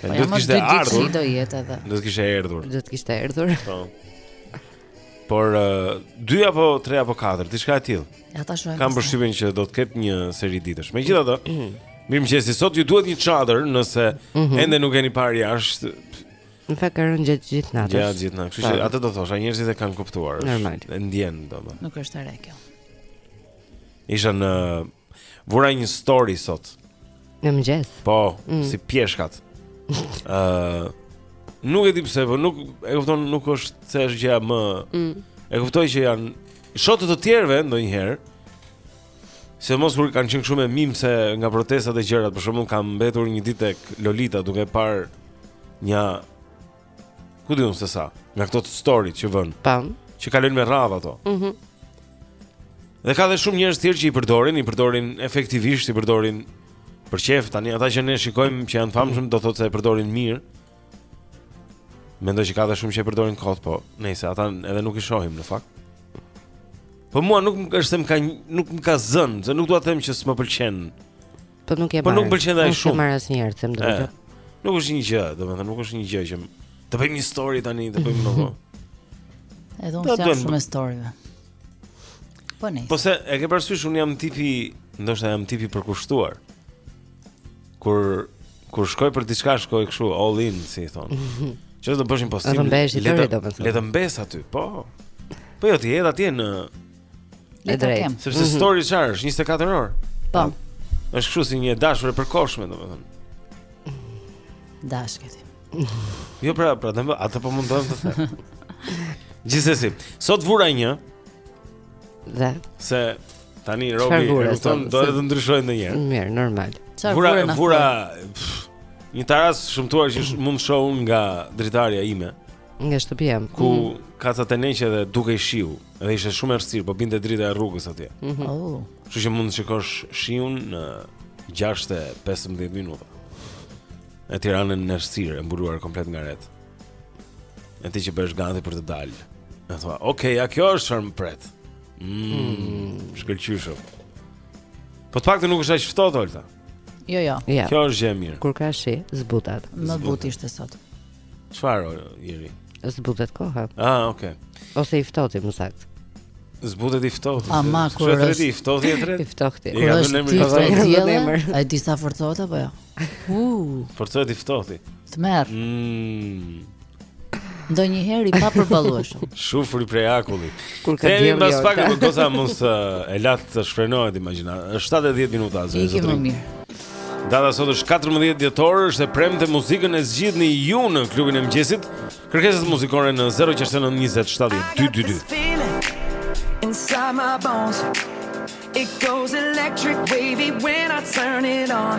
Po ja, mos dy ditë si do jetë edhe. Do të kishte erdhur. Do të kishte erdhur. Po. Por uh, dy apo tre apo katër, diçka e tillë. Ja ta shohim. Kam përshtypjen që do të ketë një seri ditësh. Megjithatë, mm. mirëmëngjesi, sot ju duhet një çadër nëse mm -hmm. ende nuk keni parë jashtë. Në fakt ka rënë gjatë gjithë natës. Gjatë gjithë natës. Kështu që atë do thosha, njerëzit e kanë kuptuar. Normal. E ndjen domosdo. Nuk është e re kjo. Isha në Vura një story sot. Në mëngjes. Po, mm. si pjeshkat. Ëh, uh, nuk e di pse, po nuk e kupton, nuk është se është gjë më. Mm. E kuptoj që janë show-t të tjerëve ndonjëherë. Sidomos kur kanë qenë shumë memes nga protestat e gjërat, për shembull kam mbetur një ditë tek Lolita duke parë nja Ku di unë se sa, nga këto story që vën. Pam. Që kalojnë me radhë ato. Mhm. Mm dhe ka dhe shumë njerëz të tjerë që i përdorin, i përdorin efektivisht, i përdorin për qejf tani ata që ne shikojmë që janë të famshëm do thotë se e përdorin mirë. Mendoj që ka dhe shumë që e përdorin kot, po nejse, ata edhe nuk i shohim në fakt. Po mua nuk më është se më ka nuk më ka zënë, se nuk dua të them që s'më pëlqen. Po nuk e marr. Po nuk pëlqen ai shumë. Nuk e marr asnjë herë, të them të drejtën. Nuk është një gjë, domethënë nuk është një gjë që të bëjmë një story tani, të bëjmë më Edhe unë s'jam shumë e storyve. Po ne. Po se e ke parasysh unë jam tipi, ndoshta jam tip i përkushtuar. Kur kur shkoj për diçka shkoj kështu all in si i thonë. Që do të bësh një postim. Le të mbesë aty, po. Po jo ti edhe atje në E drejtë. Sepse mm -hmm. story çfarë është 24 orë. Po. Është kështu si një dashuri e përkohshme, domethënë. Dashketi. Jo pra, pra, de, atë po mundohem të them. Gjithsesi, sot vura një. Dhe se tani robi, ore, do të ndryshojë ndonjëherë. Mirë, normal. Çfarë vura? Vura, vura pff, një tarracë të shëmtuar që mund shoh unë nga dritarja ime. Nga shtëpia. Ku mm -hmm. ka ca teneqe dhe dukej shiu, dhe ishte shumë errësirë, po binte drita e rrugës atje. Mm -hmm. oh. Kështu që mund të shikosh shiun në 6:15 minuta. E Tiranën në errësirë, e mbuluar komplet nga retë. E ti që bëhesh gati për të dalë. E thua, "Ok, ja kjo është çfarë më pret." Mm, mm. Shkëlqyshëm. Po të paktën nuk është edhe ftohtë, Olta Jo, jo. Ja. Kjo është gjë e mirë. Kur ka shi, zbutet. Më butë ishte sot. Çfarë jeri? Zbutet koha. Ah, okay. Ose i ftohti më saktë. Zbutet i ftohti. Ama kur është treti i ftohtë e tretë? I ftohtë. Kur është i ftohtë? A e di sa forcohet apo jo? Uuu. Forcohet i ftohti. Tmerr. Mmm. Ndonjëherë i papërballueshëm. Shufri prej akulli. Kthehemi mbas pak kokës sa mos e latë të shfrenohet imagjinata. Është 7 e 10 minuta asaj sot. Ikë mirë. Data sot është 14 dhjetor, është e premte muzikën e zgjidhni ju në klubin e mëngjesit. Kërkesat muzikore në 069 20 70 222. Inside my bones It goes electric wavy when I turn it on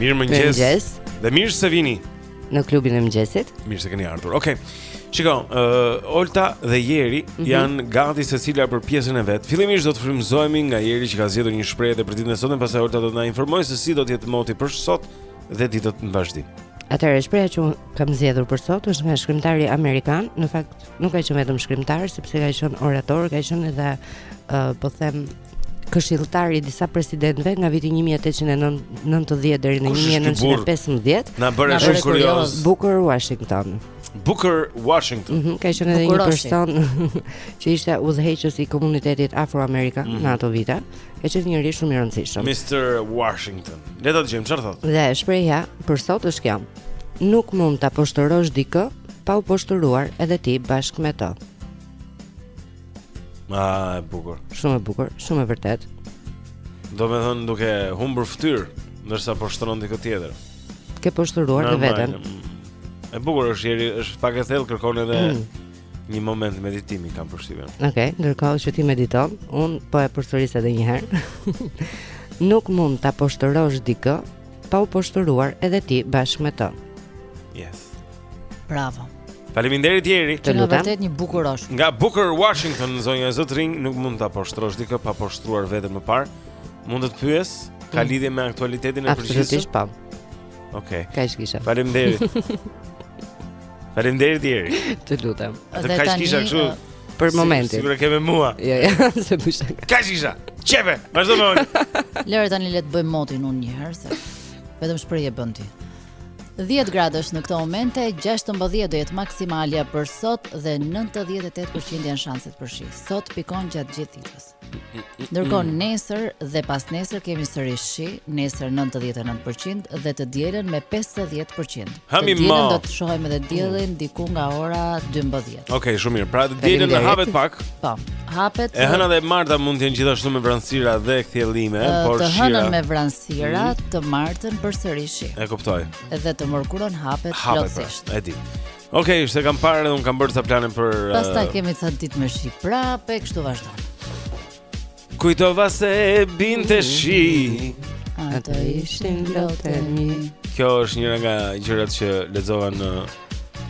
Mirëmëngjes Dhe mirë se vini Në klubin e mëngjesit Mirë se keni ardhur Okej okay. Shiko, uh, Olta dhe Jeri mm -hmm. janë gati secila për pjesën e vet Fillimisht do të frymëzohemi nga Jeri që ka zgjedhur një shprehje edhe për ditën e sotme Pastaj Olta do të na informojë se si do të jetë moti për sot Dhe ditët në vazhdim Atëherë shprehja që kam zgjedhur për sot është nga shkrimtari amerikan. Në fakt nuk ka qenë vetëm shkrimtar, sepse ka qenë orator, ka qenë edhe uh, po them këshilltar i disa presidentëve nga viti 1890 deri në 1915. Na bëre shumë kurioz. Booker Washington. Booker Washington. Mm -hmm, ka qenë edhe një person që ishte udhëheqës i komunitetit afroamerikan mm -hmm. në ato vite. Ka qenë njeri shumë i rëndësishëm. Mr Washington. Le ta dëgjojmë çfarë thotë. Dhe shprehja për sot është kjo. Nuk mund ta poshtërosh dikë pa u poshtëruar edhe ti bashkë me të. Ah, e bukur. Shumë e bukur, shumë e vërtetë. Domethënë duke humbur fytyrë, ndërsa poshtëron dikë tjetër. Ke poshtëruar dhe veten. E bukur është Jeri, është pak e thellë kërkon edhe mm. një moment meditimi kam përshtypjen. Okej, okay, ndërkohë që ti mediton, unë po e përsëris edhe një herë. Nuk mund ta poshtërosh dikë pa u poshtëruar edhe ti bashkë me të. Yes. Bravo. Faleminderit Jeri. Të lutem. Vërtet një bukurosh. Nga Booker Washington, zonja e zotërinj, nuk mund ta poshtërosh dikë pa poshtëruar veten më parë. Mund të pyes, ka mm. lidhje me aktualitetin e përgjithshëm? Absolutisht po. Okej. Kaq kisha. Faleminderit. Faleminderit Jeri. Të lutem. Atë kaq kisha kështu për momentin. Sigurisht e ke me mua. Jo, jo, se bësh. Kaq kisha. Çeve, vazhdo më. Lëre, tani le të bëj motin unë një herë se vetëm shprehje bën ti. 10 gradë në këto momente, 16 do jetë maksimalja për sot dhe 98% janë shanset për shi. Sot pikon gjatë gjithë ditës. Ndërkohë mm. nesër dhe pasnesër kemi sërish shi, nesër 99% dhe të dielën me 50%. Të dielën do të shohim edhe diellin diku nga ora 12. Okej, okay, shumë mirë. Pra të dielën hapet pak. Po. Hapet. E hëna dhe e marta mund të jenë gjithashtu me vranësira dhe kthjellime, uh, por shira. Të hënën me vranësira, mm. të martën përsëri shi. E kuptoj. Dhe të mërkurën hapet pra, plotësisht. Hapet. E di. Okej, okay, se e kam parë dhe unë kam bërë sa planin për Pastaj uh... kemi ca ditë me shi prapë, kështu vazhdon. Kujtova se binte shi Ato ishin lotët e mi Kjo është njëra nga gjërat që lexova në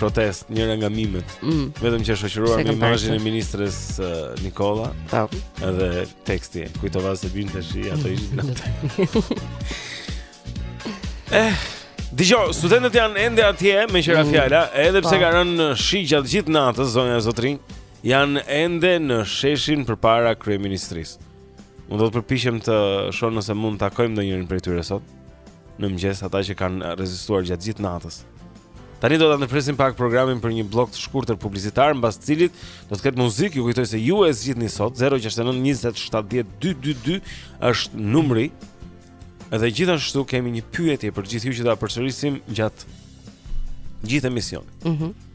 protestë, njëra nga memet mm. Vetëm që është shoqëruar me imazhin e ministres uh, Nikolla. Ta. Po. Edhe teksti, kujtova se binte shi Ato mm. ishin lotët Eh, Gjitho, studentët janë ende atje me që ra mm. fjala Edhe pse po. ka rënë shi gjatë gjithë natës, zonja e zotërinj Janë ende në sheshin përpara kryeministrisë. Unë do të përpiqem të shoh nëse mund takojmë ndonjërin prej tyre sot. Në mëngjes ata që kanë rezistuar gjatë gjithë natës. Tani do ta ndërpresim pak programin për një bllok të shkurtër publicitar mbas të cilit do të ketë muzikë. Ju kujtoj se ju e zgjidhni sot 069 20 70 222 është numri Dhe gjithashtu kemi një pyetje për gjithë ju që ta përsërisim gjatë gjithë emisionit. Mhm. Mm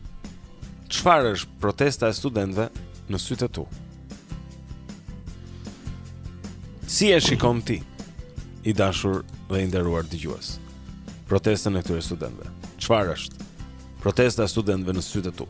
Çfarë është protesta e studentëve në sytë e tu? Si e shikon ti i dashur dhe i nderuar dëgjues? Protestën e këtyre studentëve. Çfarë është protesta e studentëve në sytë e tu?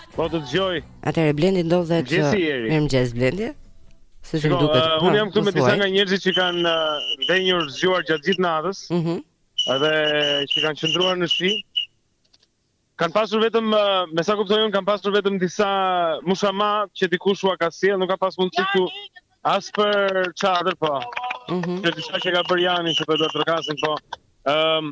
Po të dëgjoj. Atëherë Blendi ndodhet. Mirëmëngjes Blendi. Si ju duket? Uh, unë jam këtu me disa nga njerëzit që kanë uh, ndenjur zgjuar gjatë gjithë natës. Mhm. Mm edhe që kanë qëndruar në shi. Kanë pasur vetëm uh, me sa kuptoj unë kanë pasur vetëm disa mushama që dikush ua ka sjellë, nuk ka pas mundësi këtu as për çadër po. Mhm. Mm që disa që ka bërë janë që po do të trokasin po. Ëm um,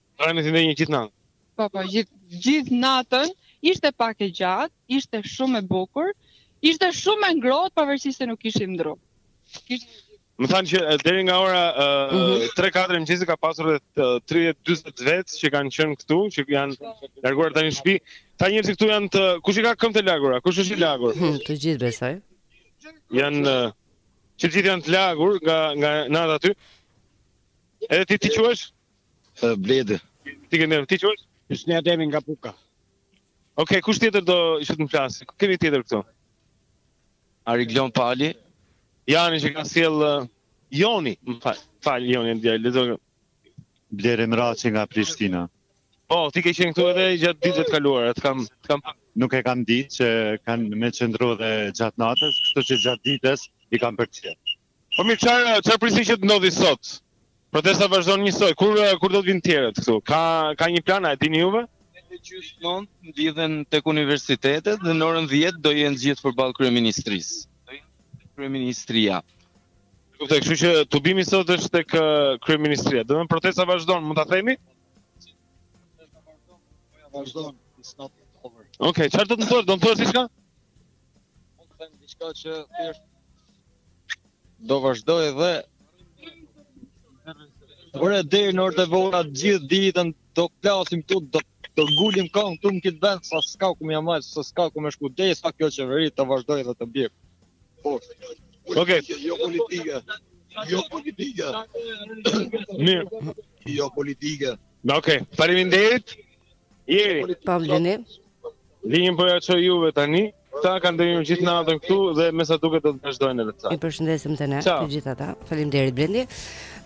Rani si ndenje gjithë natën. Po po gjithë gjithë natën ishte pak e gjatë, ishte shumë e bukur, ishte shumë e ngrohtë pavarësisht se nuk kishim dru. Kishim Më thanë që deri nga ora uh, mm -hmm. 3-4 e mëngjesit ka pasur edhe 30-40 vetë që kanë qenë këtu, që janë larguar tani në shtëpi. Tani njerëzit këtu janë të kush i ka këmbët e lagura, kush është i lagur? Hmm, të gjithë besoj. Janë uh, që gjithë janë të lagur nga nga nata aty. Edhe ti si quhesh? Bledi. Ti ke mirë, si quhesh? Hysni Ademi nga Puka. Ok, kush tjetër do që të më flasë? Kë kemi tjetër këtu? Ariglon Pali. Jani që ka sjellë uh, Joni, më fal, fal Joni ndja, lezo. Bleri Mraçi nga Prishtina. Po, ti ke qenë këtu edhe gjatë ditëve të kaluara, të kam të kam nuk e kam ditë që kanë me qëndru dhe gjatë natës, kështu që gjatë ditës i kam përcjellë. Po mirë çfarë çfarë prisni që të ndodhë sot? Protesta vazhdon njësoj. Kur kur do të vinë të tjerët këtu? Ka ka një plan, a e dini juve? Në gjysmë mblidhen tek universitetet dhe në orën 10 do jenë gjithë përballë kryeministrisë. Do jenë te kryeministria. Kuptoj, kështu që tubimi sot është tek kryeministria. Do të thonë protesta vazhdon, mund ta themi? Protesta vazhdon, po po vazhdon, it's not over. Okej, okay, çfarë do të thotë? Do të thotë diçka? Mund të them diçka që thjesht do vazhdoj edhe orë deri në orët e vogla gjithë ditën do plasim këtu, do do ngulim këmbë këtu në këtë vend sa s'ka ku me ma, sa s'ka ku me shku derisa kjo qeveri të vazhdojë dhe të bjerë. Po. Okej, okay. jo politika. Jo politika. Mirë. Jo politika. Okej, okay. faleminderit. Jeri. Pa vleni. Linjën po jua çoj juve tani. Ata kanë ndenjur gjithë natën këtu dhe me sa duket do të vazhdojnë edhe ata. I përshëndesim dhe ne, të gjithë ata, faleminderit Blendi.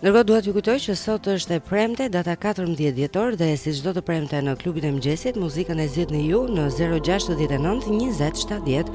Ndërkohë duhet t'ju kujtoj që sot është e premte, data 14 dhjetor dhe si çdo të premte në klubin e mëngjesit, muzikën e zgjidhni ju në 069 27 10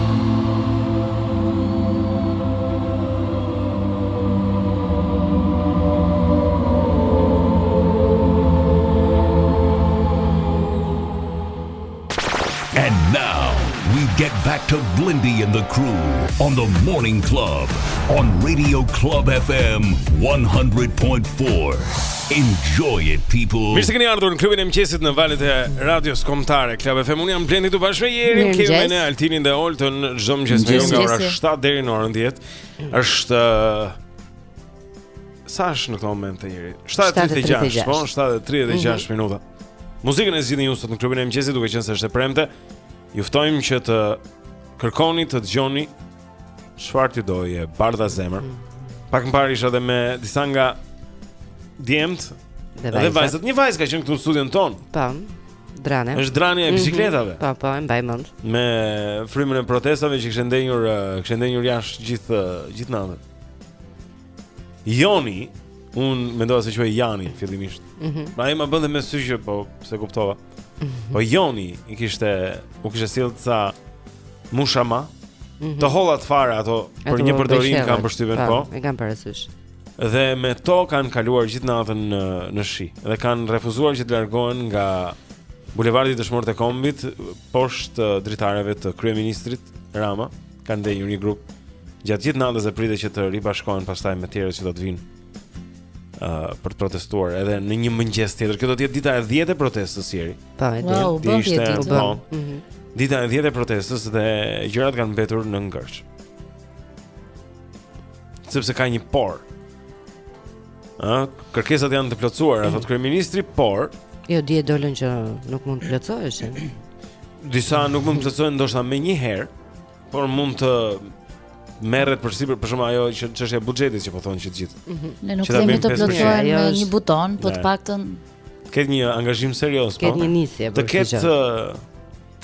to Blendi and the crew on the Morning Club on Radio Club FM 100.4. Enjoy it people. Mirë se kini ardhur në klubin e mëngjesit në valët e radios kombëtare. Club FM unë jam Blendi këtu bashkë me Jerin, Mirë kemi me mëngjes. ne Altinin dhe Oltën çdo mëngjes me ju Mëngjes. nga ora Mëngjesi. 7 deri në orën 10. Është uh, sa është në këtë moment të Jeri? 7:36, 7:36. po, 7:36 minuta. Muzikën e zgjidhni ju sot në klubin e mëngjesit, duke qenë se është e premte. Ju ftojmë që të kërkoni, të dëgjoni çfarë t'ju dojë e bardha zemër. Pak më parë isha edhe me disa nga djemt Dhe dhe vajzat. vajzat. Një vajzë ka qenë këtu në studion tonë. Po. Drania. Është Drania e mhm. bicikletave. Po, po, e mbaj mend. Me frymën e protestave që kishte ndenjur, kishte ndenjur jashtë gjithë gjithë natën. Joni, unë mendova se quhej Jani fillimisht. Mm -hmm. Ai më bënte me sy që po s'e kuptova. Mm -hmm. Po Joni i kishte, u kishte sjellë ca mushama. Mm -hmm. Të holla fare ato për një përdorim kam përshtypjen po. po. E kam parasysh. Dhe me to kanë kaluar gjithë natën në në shi dhe kanë refuzuar që të largohen nga bulevardi Dëshmorët e Kombit poshtë uh, dritareve të kryeministrit Rama. Kanë ndenjur një grup gjatë gjithë natës dhe pritet që të ribashkohen pastaj me tjerët që do të vinë ë uh, për të protestuar edhe në një mëngjes tjetër. Kjo do të jetë dita e 10 e protestës Jeri. Po e di. Wow, u Ti bën ishte- vjetë ditë. po. Mhm. Dita e 10 e protestës dhe gjërat kanë mbetur në ngërç. Sepse ka një por. Ë, kërkesat janë të plotësuara, thotë kryeministri, por Jo, dje dolën që nuk mund të plotësoheshin. Disa nuk mund të plotësohen ndoshta menjëherë, por mund të merret përsipër për shembull ajo që çështja e buxhetit që po thonë që të gjithë. Mhm. Ne nuk themi të plotësohen me një buton, po të paktën të ketë një angazhim serioz, po. Të ketë një nisje për këtë. Të ketë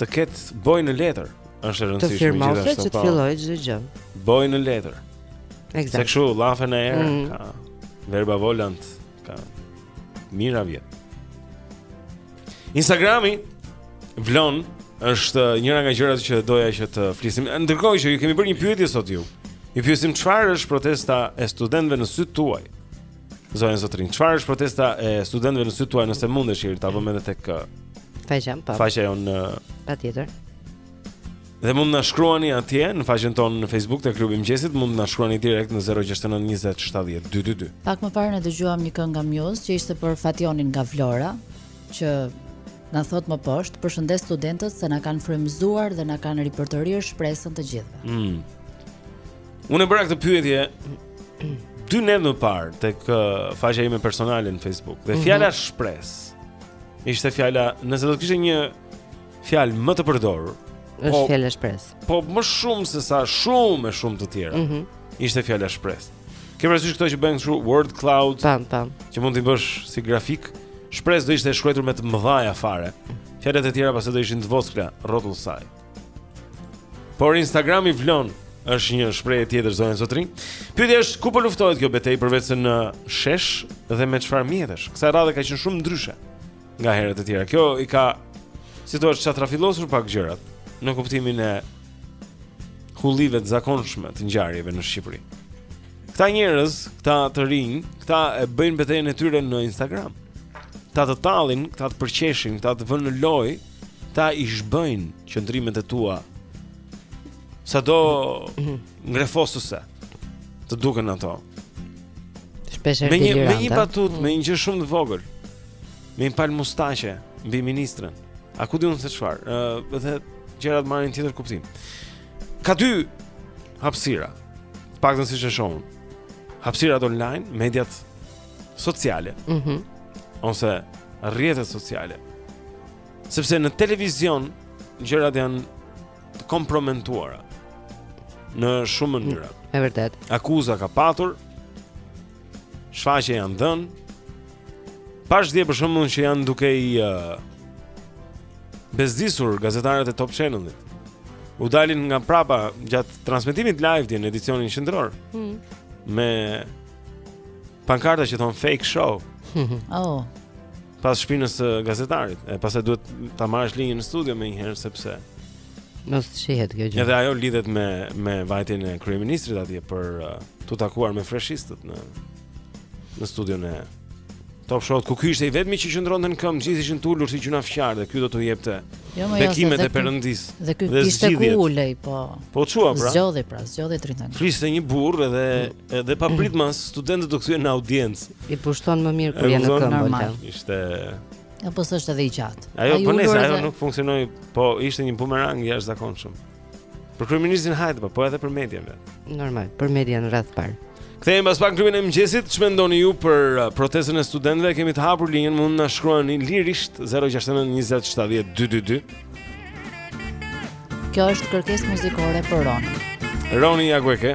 Të ketë bojë në letër është e rëndësishme gjithashtu. Të firmosë që të po. fillojë çdo gjë. Bojë në letër. Eksakt. Se kështu llafe në erë mm. ka verba volant ka mijëra vjet. Instagrami vlon është njëra nga gjërat që doja që të flisim. Ndërkohë që ju kemi bërë një pyetje sot juve. Ju pyesim çfarë është protesta e studentëve në sytë tuaj. Zonja dhe zotërinj, çfarë është protesta e studentëve në sytë tuaj nëse mundesh të apo edhe tek uh, faqen, po. Faqja jonë uh, patjetër. Dhe mund të na shkruani atje në faqen tonë në Facebook te Klubi i Mëngjesit, mund të na shkruani direkt në 069 20 70 222. Pak më parë ne dëgjuam një këngë nga Muse që ishte për Fatjonin nga Vlora, që na thotë më poshtë, përshëndes studentët se na kanë frymëzuar dhe na kanë ripërtërirë shpresën të gjithëve. Mm. Unë e bëra këtë pyetje dy net më parë tek uh, faqja ime personale në Facebook dhe mhm. fjala mm -hmm. shpresë ishte fjala, nëse do të kishte një fjalë më të përdorur, është po, fjala shpresë. Po më shumë se sa shumë e shumë të tjera. Mm -hmm. Ishte fjala shpresë. Ke parasysh këto që bëjnë kështu word cloud? Tam, tam. Që mund t'i bësh si grafik, shpresë do ishte e shkruar me të mëdhaja fare. Fjalët e tjera pastaj do ishin të vockla, rrotull saj. Por Instagrami vlon është një shprehje tjetër zonja dhe zotërinj. Pyetja është ku po luftohet kjo betejë përveç se në shesh dhe me çfarë mjetesh. Kësaj radhe ka qenë shumë ndryshe nga herët e tjera. Kjo i ka si thua çatrafilosur pak gjërat në kuptimin e hullive të zakonshme të ngjarjeve në Shqipëri. Këta njerëz, këta të rinj, këta e bëjnë betejën e tyre në Instagram. Këta të tallin, këta të përqeshin, këta të vënë në lojë t'i zhbëjnë qëndrimet e tua sado ngrefosëse të duken ato. Shpesh me një me një batutë, me një gjë shumë të vogël. Me një palë mustaqe mbi ministrin. A ku di unë se çfarë? Ëh, edhe gjërat marrin tjetër kuptim. Ka dy hapësira. Të paktën siç e shoh unë. Hapësirat online, mediat sociale. Mhm. Mm ose rrjetet sociale. Sepse në televizion gjërat janë të komprometuara në shumë mënyra. Mm, e vërtetë. Akuza ka patur. Shfaqje janë dhënë. Pashë dje për shembull që janë duke i uh, bezdisur gazetarët e Top Channel-it. U dalin nga prapa gjatë transmetimit live dje në edicionin qendror. Mm. Me Pankarta që thonë fake show. oh. Pas shpinës së gazetarit, e pastaj duhet ta marrësh linjën në studio menjëherë sepse mos shihet kjo gjë. Edhe ajo lidhet me me vajtjen e kryeministrit atje për uh, t'u takuar me freshistët në në studion e Top shot ku ky ishte i vetmi që qëndronte në këmbë të gjithë ishin të ulur si çuna fukarenj dhe ky do t'u jepte Jo më jo. Bekimet e Perëndisë. Dhe ky kishte ku ulej, po. Po çua pra. Zgjodhi pra, zgjodhi Trindan. Fliste një burrë edhe edhe papritmas studentët u kthyen në audiencë. I pushton më mirë kur janë në këmbë normal. Ishte Apo s'është edhe i gjatë. Ajo po nëse ajo nuk funksionoi, po ishte një bumerang i jashtëzakonshëm. Për kryeministrin hajde po, po edhe për median. Normal, për median rreth par. Kthehemi pas pak Klubin e Mëngjesit, ç'mendoni ju për uh, protestën e studentëve? Kemi të hapur linjën, mund na shkruani lirisht 069 20 70 222. Kjo është kërkesë muzikore për Ronin. Roni Jagueke.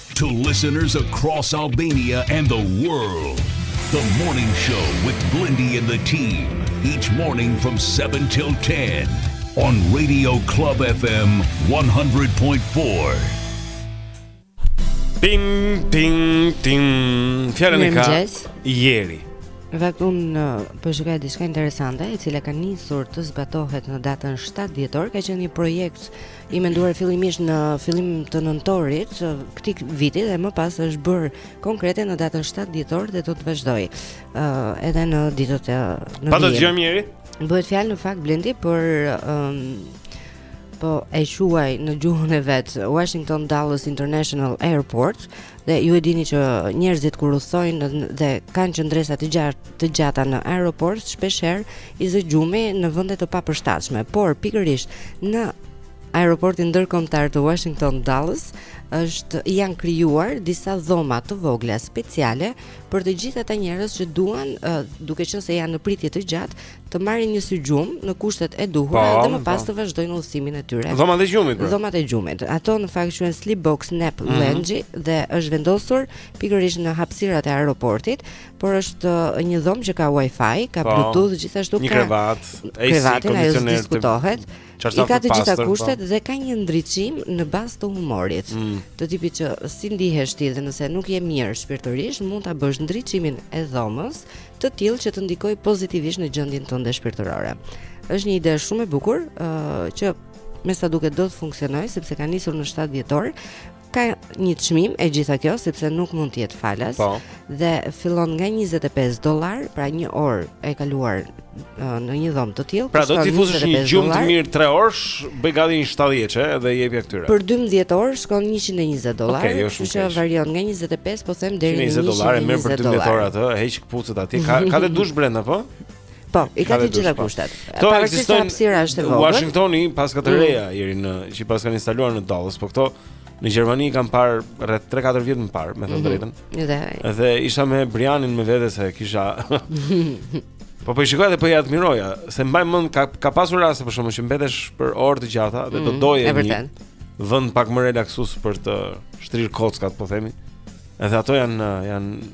To listeners across Albania and the world, the morning show with Blendi and the team, each morning from 7 till 10 on Radio Club FM 100.4. Tim tim tim fjalën e ka Mirëmëngjes. Jeri. Dhe unë në, po shikoj diçka interesante, e cila ka nisur të zbatohet në datën 7 dhjetor, ka qenë një projekt i menduar fillimisht në fillim të nëntorit të këtij viti dhe më pas është bërë konkrete në datën 7 dhjetor dhe do të vazhdojë ë uh, edhe në ditët në vijim. Pa të dëgjojmë. Bëhet fjalë në fakt Blendi për um, po e quaj në gjuhën e vet Washington Dulles International Airport dhe ju e dini që njerëzit kur udhëtojnë dhe kanë qëndresa të gjata të gjata në aeroport shpeshherë i zë gjumi në vende të papërshtatshme, por pikërisht në aeroportin ndërkombëtar të Washington Dulles është janë krijuar disa dhoma të vogla speciale për të gjithë ata njerëz që duan duke qenë se janë në pritje të gjatë të marrin një sy gjumë në kushtet e duhura po, dhe më po. pas të vazhdojnë udhëtimin e tyre. Dhomat e gjumit. Pra. Dhomat e gjumit. Ato në fakt quhen sleep box nap mm -hmm. dhe është vendosur pikërisht në hapësirat e aeroportit por është një dhomë që ka wifi, ka po, bluetooth, gjithashtu ka një krevat, krevati, ajo s'diskutohet. I ka të gjitha po. kushtet dhe ka një ndriçim në bazë të humorit. Mm. Të tipit që si ndihesh ti dhe nëse nuk je mirë shpirtërisht, mund ta bësh ndriçimin e dhomës të tillë që të ndikojë pozitivisht në gjendjen tënde shpirtërore. Është një ide shumë e bukur, uh, që me sa duket do të funksionojë sepse ka nisur në 7 dhjetor, ka një çmim e gjitha kjo sepse nuk mund të jetë falas po. dhe fillon nga 25 dollarë, pra një orë e kaluar në një dhomë të tillë. Pra do t'i fusësh një gjumë të mirë 3 orësh, bëj gati një 70-çe dhe jepja këtyre. Për 12 orë shkon 120 dollarë, okay, jo kështu që varion nga 25 po them deri në 120 dollarë. 120 dollarë mirë për 12 orë atje, heq këpucët atje. Ka ka dhe dush brenda po? Po, i ka të gjitha po. kushtet. Këto ekzistojnë hapësira është e vogël. Washingtoni paska të mm. reja Jeri në që paskan instaluar në Dallas, po këto në Gjermani kam parë rreth 3-4 vjet më parë, me të mhm. drejtën. Dhe dhe isha me Brianin me vete se kisha Po po shikoja dhe po i admiroja, se mbaj mend ka ka pasur raste për shkakun që mbetesh për orë të gjata dhe do mhm, doje një vend pak më relaksues për të shtrirë kockat, po themi. Edhe ato janë janë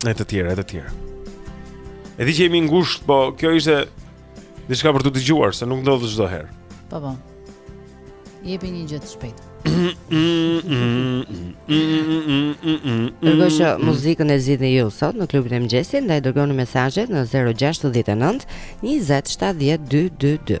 E të tjera, e të tjera. E di që jemi ngushtë, po kjo ishte diçka për t'u dëgjuar, se nuk ndodh çdo herë. Po po. Jepi një gjë të shpejtë. Përgojshë muzikën e zgjidhni ju sot në klubin e mëngjesit ndaj dërgoni mesazhet në 069 20 70 222.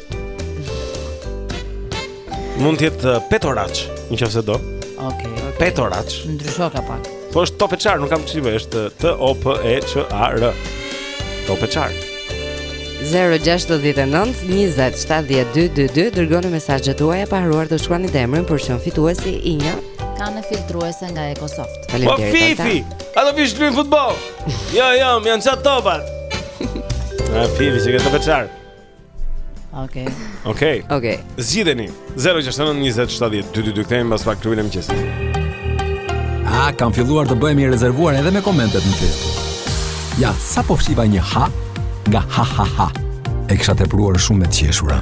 Mund të jetë uh, petoraç, nëse do. Okej. Okay, okay. Petoraç. Ndryshon ka pak. Po është top e çar, nuk kam çime, është T O P E Ç A R. Top e çar. 069 20 70 222 dërgoni mesazhet tuaja pa harruar të shkruani emrin për t'u shpallur fituesi i një kane filtruese nga EcoSoft. Faleminderit. Po Fifi, a do vish të luajmë futboll? Jo, jo, më janë çarë topat. Na Fifi, se ke të Okej. Okay. Okej. Okay. Okej. Okay. Zgjidheni 069 20 70 222 kthehemi pas pak klubi i mëngjesit. A kam filluar të bëhem i rezervuar edhe me komentet në Facebook. Ja, sa po fshiva një ha nga ha ha ha. E kisha tepruar shumë me të qeshura.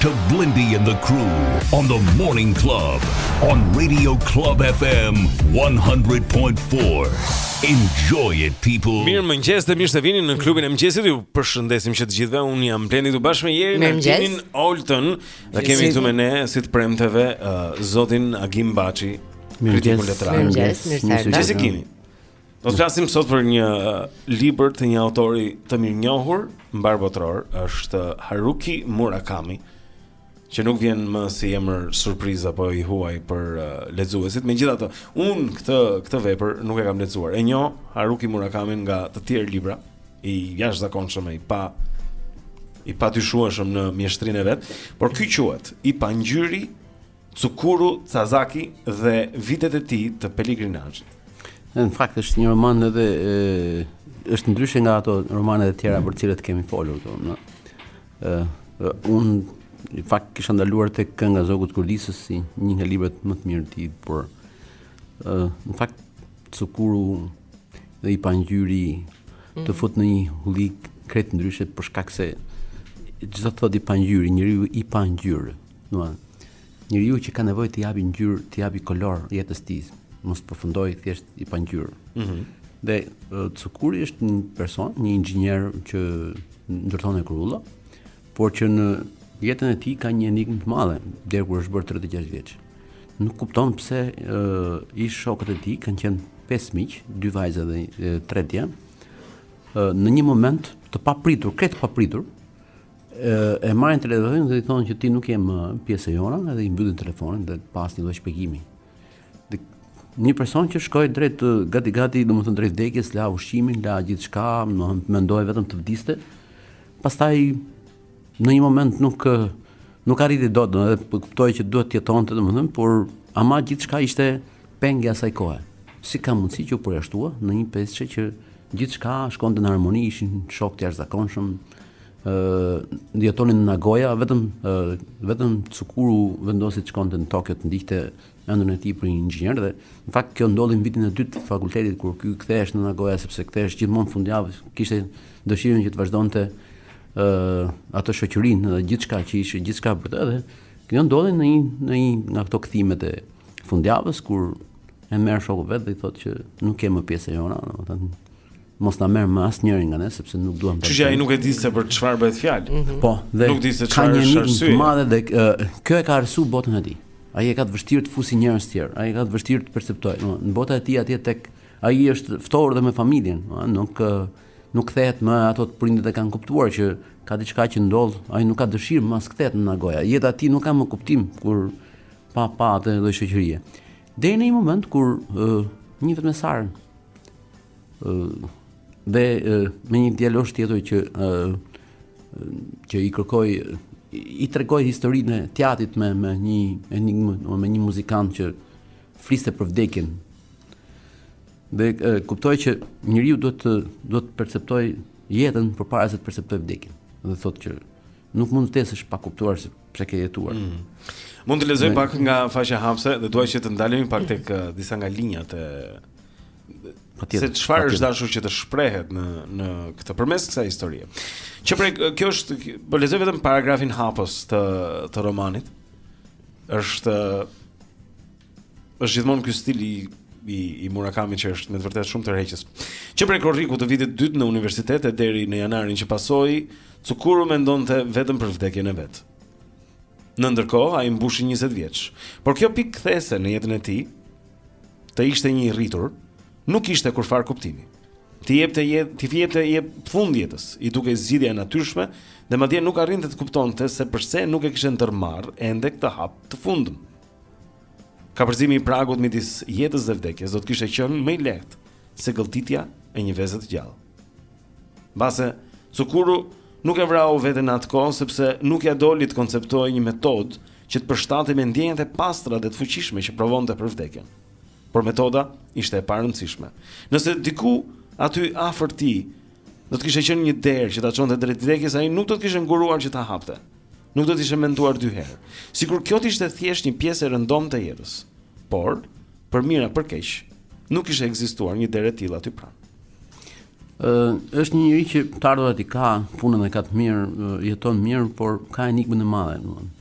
to Blendi and the crew on the Morning Club on Radio Club FM 100.4. Enjoy it people. Mirëmëngjes dhe mirë se vini në klubin e mëngjesit. Ju përshëndesim që të gjithëve. Unë jam Blendi këtu bashkë me Jerin, Altin, Oltën dhe kemi këtu me ne si të premteve uh, zotin Agim Baçi. Kritikun letrar. Mirëmëngjes, mirë se erdhët. Çfarë keni? Do të flasim sot për një libër të një autori të mirënjohur mbarëbotëror, është Haruki Murakami, që nuk vjen më si emër surprizë apo i huaj për uh, lexuesit. Megjithatë, unë këtë këtë vepër nuk e kam lexuar. E njoh Haruki Murakami nga të tjerë libra i jashtëzakonshëm i pa i padyshueshëm në mjeshtrinë e vet, por ky quhet I pangjyri Cukuru Tazaki dhe vitet e tij të peligrinazhit. Në fakt është një roman edhe e, është ndryshe nga ato romanet e tjera për të cilët kemi folur këtu, no. Ë un në fakt kisha ndaluar te Kënga e Zogut Kurdisës si një nga librat më të mirë të tij, por ë në fakt Cukuru dhe i pangjyri të mhm. fut në një hulli krejt ndryshe për shkak se çdo të thotë i pangjyri, njeriu i pangjyrë. Njeriu që ka nevojë të japi ngjyrë, të japi kolor jetës së tij, mos të përfundojë thjesht i pangjyrë. Ëh. Mm dhe Cukuri është një person, një inxhinier që ndërton grulla, por që në jetën e tij ka një enigmë të madhe deri kur është bërë 36 vjeç. Nuk kupton pse ë uh, ish shokët e tij kanë qenë pesë miq, dy vajza dhe tre djem. Ë uh, në një moment të papritur, krejt të papritur, e marrin telefonin dhe i thonë që ti nuk je më pjesë e jona dhe i mbyllin telefonin dhe pa asnjë lloj shpjegimi. Dhe një person që shkoi drejt gati gati, domethënë drejt vdekjes, la ushqimin, la gjithçka, domethënë mendoi vetëm të vdiste. Pastaj në një moment nuk nuk arriti dot, domethënë po kuptoi që duhet të jetonte domethënë, por ama gjithçka ishte peng i asaj kohe. Si ka mundësi që u përjashtua në një pesëshe që gjithçka shkonte në harmoni, ishin shokë të jashtëzakonshëm, Ëh, jetonin në Nagoya, vetëm vetëm Tsukuru vendosi të shkonte në Tokyo të ndiqte ëndrrën e tij për inxhinier dhe në fakt kjo ndodhi në vitin e dytë të fakultetit kur ky kthehej në Nagoya sepse kthehej gjithmonë fundjavë, kishte dëshirën që të vazhdonte ë atë shoqërinë dhe gjithçka që ishte gjithçka për të dhe kjo ndodhi në një në një nga këto kthime të fundjavës kur e merr shoku i vet dhe i thotë që nuk je më pjesë e jona, domethënë Mos na merr më asnjërin nga ne sepse nuk duam të. Kështu që ai nuk e di se për çfarë bëhet fjalë. Mm -hmm. Po, dhe nuk di se çfarë është arsyeja. Ka një enigmë të madhe dhe uh, kjo e ka errësu botën e tij. Ai e ka të vështirë të fusi njerëz të tjerë. Ai e ka të vështirë të perceptojë. Në bota e tij atje tek ai është ftohur dhe me familjen, uh, nuk uh, nuk kthehet më ato të prindët e kanë kuptuar që ka diçka që ndodh, ai nuk ka dëshirë më as të kthehet në Nagoya. Jeta e tij nuk ka më kuptim kur pa pa atë lloj shoqërie. Deri në një moment kur uh, njeh vetëm Sarën Dhe me një djalosh tjetër që që i kërkoi i tregoi historinë e të atit me me një enigmë, me një muzikant që fliste për vdekjen. Dhe e, kuptoi që njeriu duhet të duhet të perceptojë jetën përpara se të perceptojë vdekjen. Dhe thotë që nuk mund të vdesësh pa kuptuar se pse ke jetuar. Mm -hmm. Mund të lexoj pak nga faqja hapëse dhe dua që të ndalemi pak tek disa nga linjat e Patjetër. Se çfarë është dashur që të shprehet në në këtë përmes kësaj historie. Që prej kjo është po lexoj vetëm paragrafin hapës të të romanit. Është është gjithmonë ky stil i i, i Murakami që është me të vërtetë shumë tërheqës. Që prej korrikut të vitit të dytë në universitet e deri në janarin që pasoi, Cukuru mendonte vetëm për vdekjen e vet. Në ndërkohë ai mbushi 20 vjeç. Por kjo pikë kthese në jetën e tij të ishte një i rritur, nuk kishte kurrfarë kuptimi. T'i jepte jetë, t'i jepte jep fund jetës, i dukej zgjidhja e natyrshme dhe madje nuk arrinte të kuptonte se përse nuk e kishte ndërmarrë ende këtë hap të fundëm. Kapërcimi i pragut midis jetës dhe vdekjes do të kishte qenë më i lehtë se gëlltitja e një veze të gjallë. Mbase Cukuru nuk e vrau veten në atë kohë sepse nuk ia doli të konceptonte një metodë që të përshtatej me ndjenjat e pastra dhe të fuqishme që provonte për vdekjen. Por metoda ishte e parëndësishme. Nëse diku aty afër tij do të kishte qenë një derë që ta çonte drejt vdekjes, ai nuk do të kishte nguruar që ta hapte. Nuk do të ishte menduar dy herë. Sikur kjo të ishte thjesht një pjesë e rëndomtë e jetës. Por, për mirë apo për keq, nuk kishte ekzistuar një derë e tillë aty pranë. Ë, është një njeri që të ardhurat i ka, punën e ka të mirë, jeton mirë, por ka enigmën e madhe, domethënë.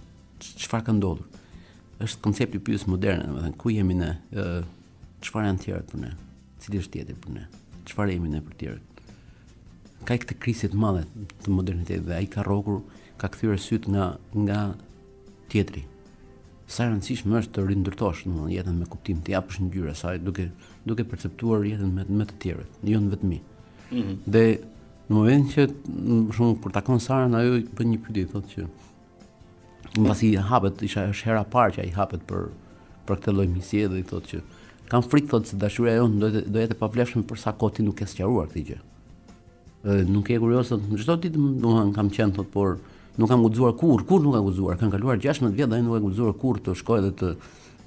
Çfarë ka ndodhur? Është koncepti i pyetjes moderne, domethënë, ku jemi ne? Ë, Çfarë janë të tjerët për ne? Cili është tjetri për ne? Çfarë jemi ne për të tjerët? Ka këtë krizë të madhe të modernitetit dhe ai ka rrokur, ka kthyer sytë nga nga tjetri. Sa e rëndësishme është të rindërtosh një jetë me kuptim, t'i japësh ngjyrë asaj duke duke perceptuar jetën me me të tjerët, jo në vetmi. Mm -hmm. Dhe në momentin që shumë kur takon Sarën ajo i bën një pyetje thotë që mbasi hapet isha është hera parë që ai hapet për për këtë lloj misie dhe i thotë që kam frikë thotë se dashuria jonë do të do jetë e pavlefshme për sa kohë ti nuk ke sqaruar këtë gjë. Ë nuk je kurioz thotë çdo ditë domethënë kam qenë thotë por nuk kam guxuar kurrë, kurrë nuk kam guxuar. Kanë kaluar 16 vjet dhe ai nuk ka guxuar kurrë të shkojë dhe të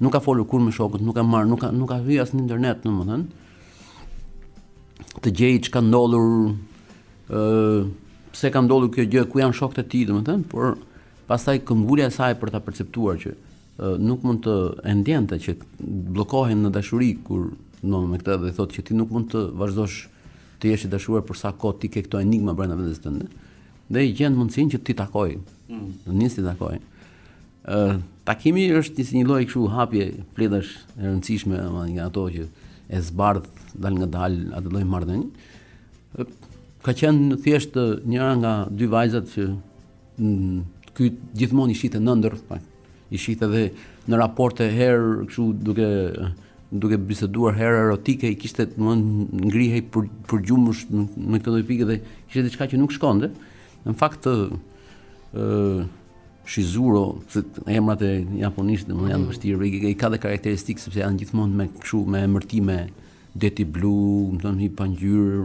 nuk ka folur kurrë me shokët, nuk ka marrë, nuk ka nuk ka hyrë as në internet domethënë. Të gjejë ç'ka ndodhur pse ka ndodhur kjo gjë, ku janë shokët e tij, domethënë, por pastaj këmbgulja e saj për ta perceptuar që nuk mund të e ndjente që bllokohej në dashuri kur në me këtë dhe thotë që ti nuk mund të vazhdosh të jesh i dashuruar për sa kohë ti ke këto enigma brenda vetes tënde. Dhe i gjen mundësinë që t'i takojë. Mm. Nisi t'i takojë. Uh, takimi është një si një lloj kështu hapje fletësh e rëndësishme nga ato që e zbardh dalëngadalë atë lloj marrëdhënie Ka qenë thjesht njëra nga dy vajzat që mm, ky gjithmonë i shihte në ëndërr, po, i shihte dhe në raporte herë kështu duke duke biseduar herë erotike, i kishte më ngrihej për përgjumësh në këtë pikë dhe kishte diçka që nuk shkonte. Në fakt ë uh, Shiro, se emrat në japonisht domethënë janë mm. vështirë, i ka dhe karakteristikë sepse janë gjithmonë me kështu me emërtime Deti blu, domethënë i pangjyri,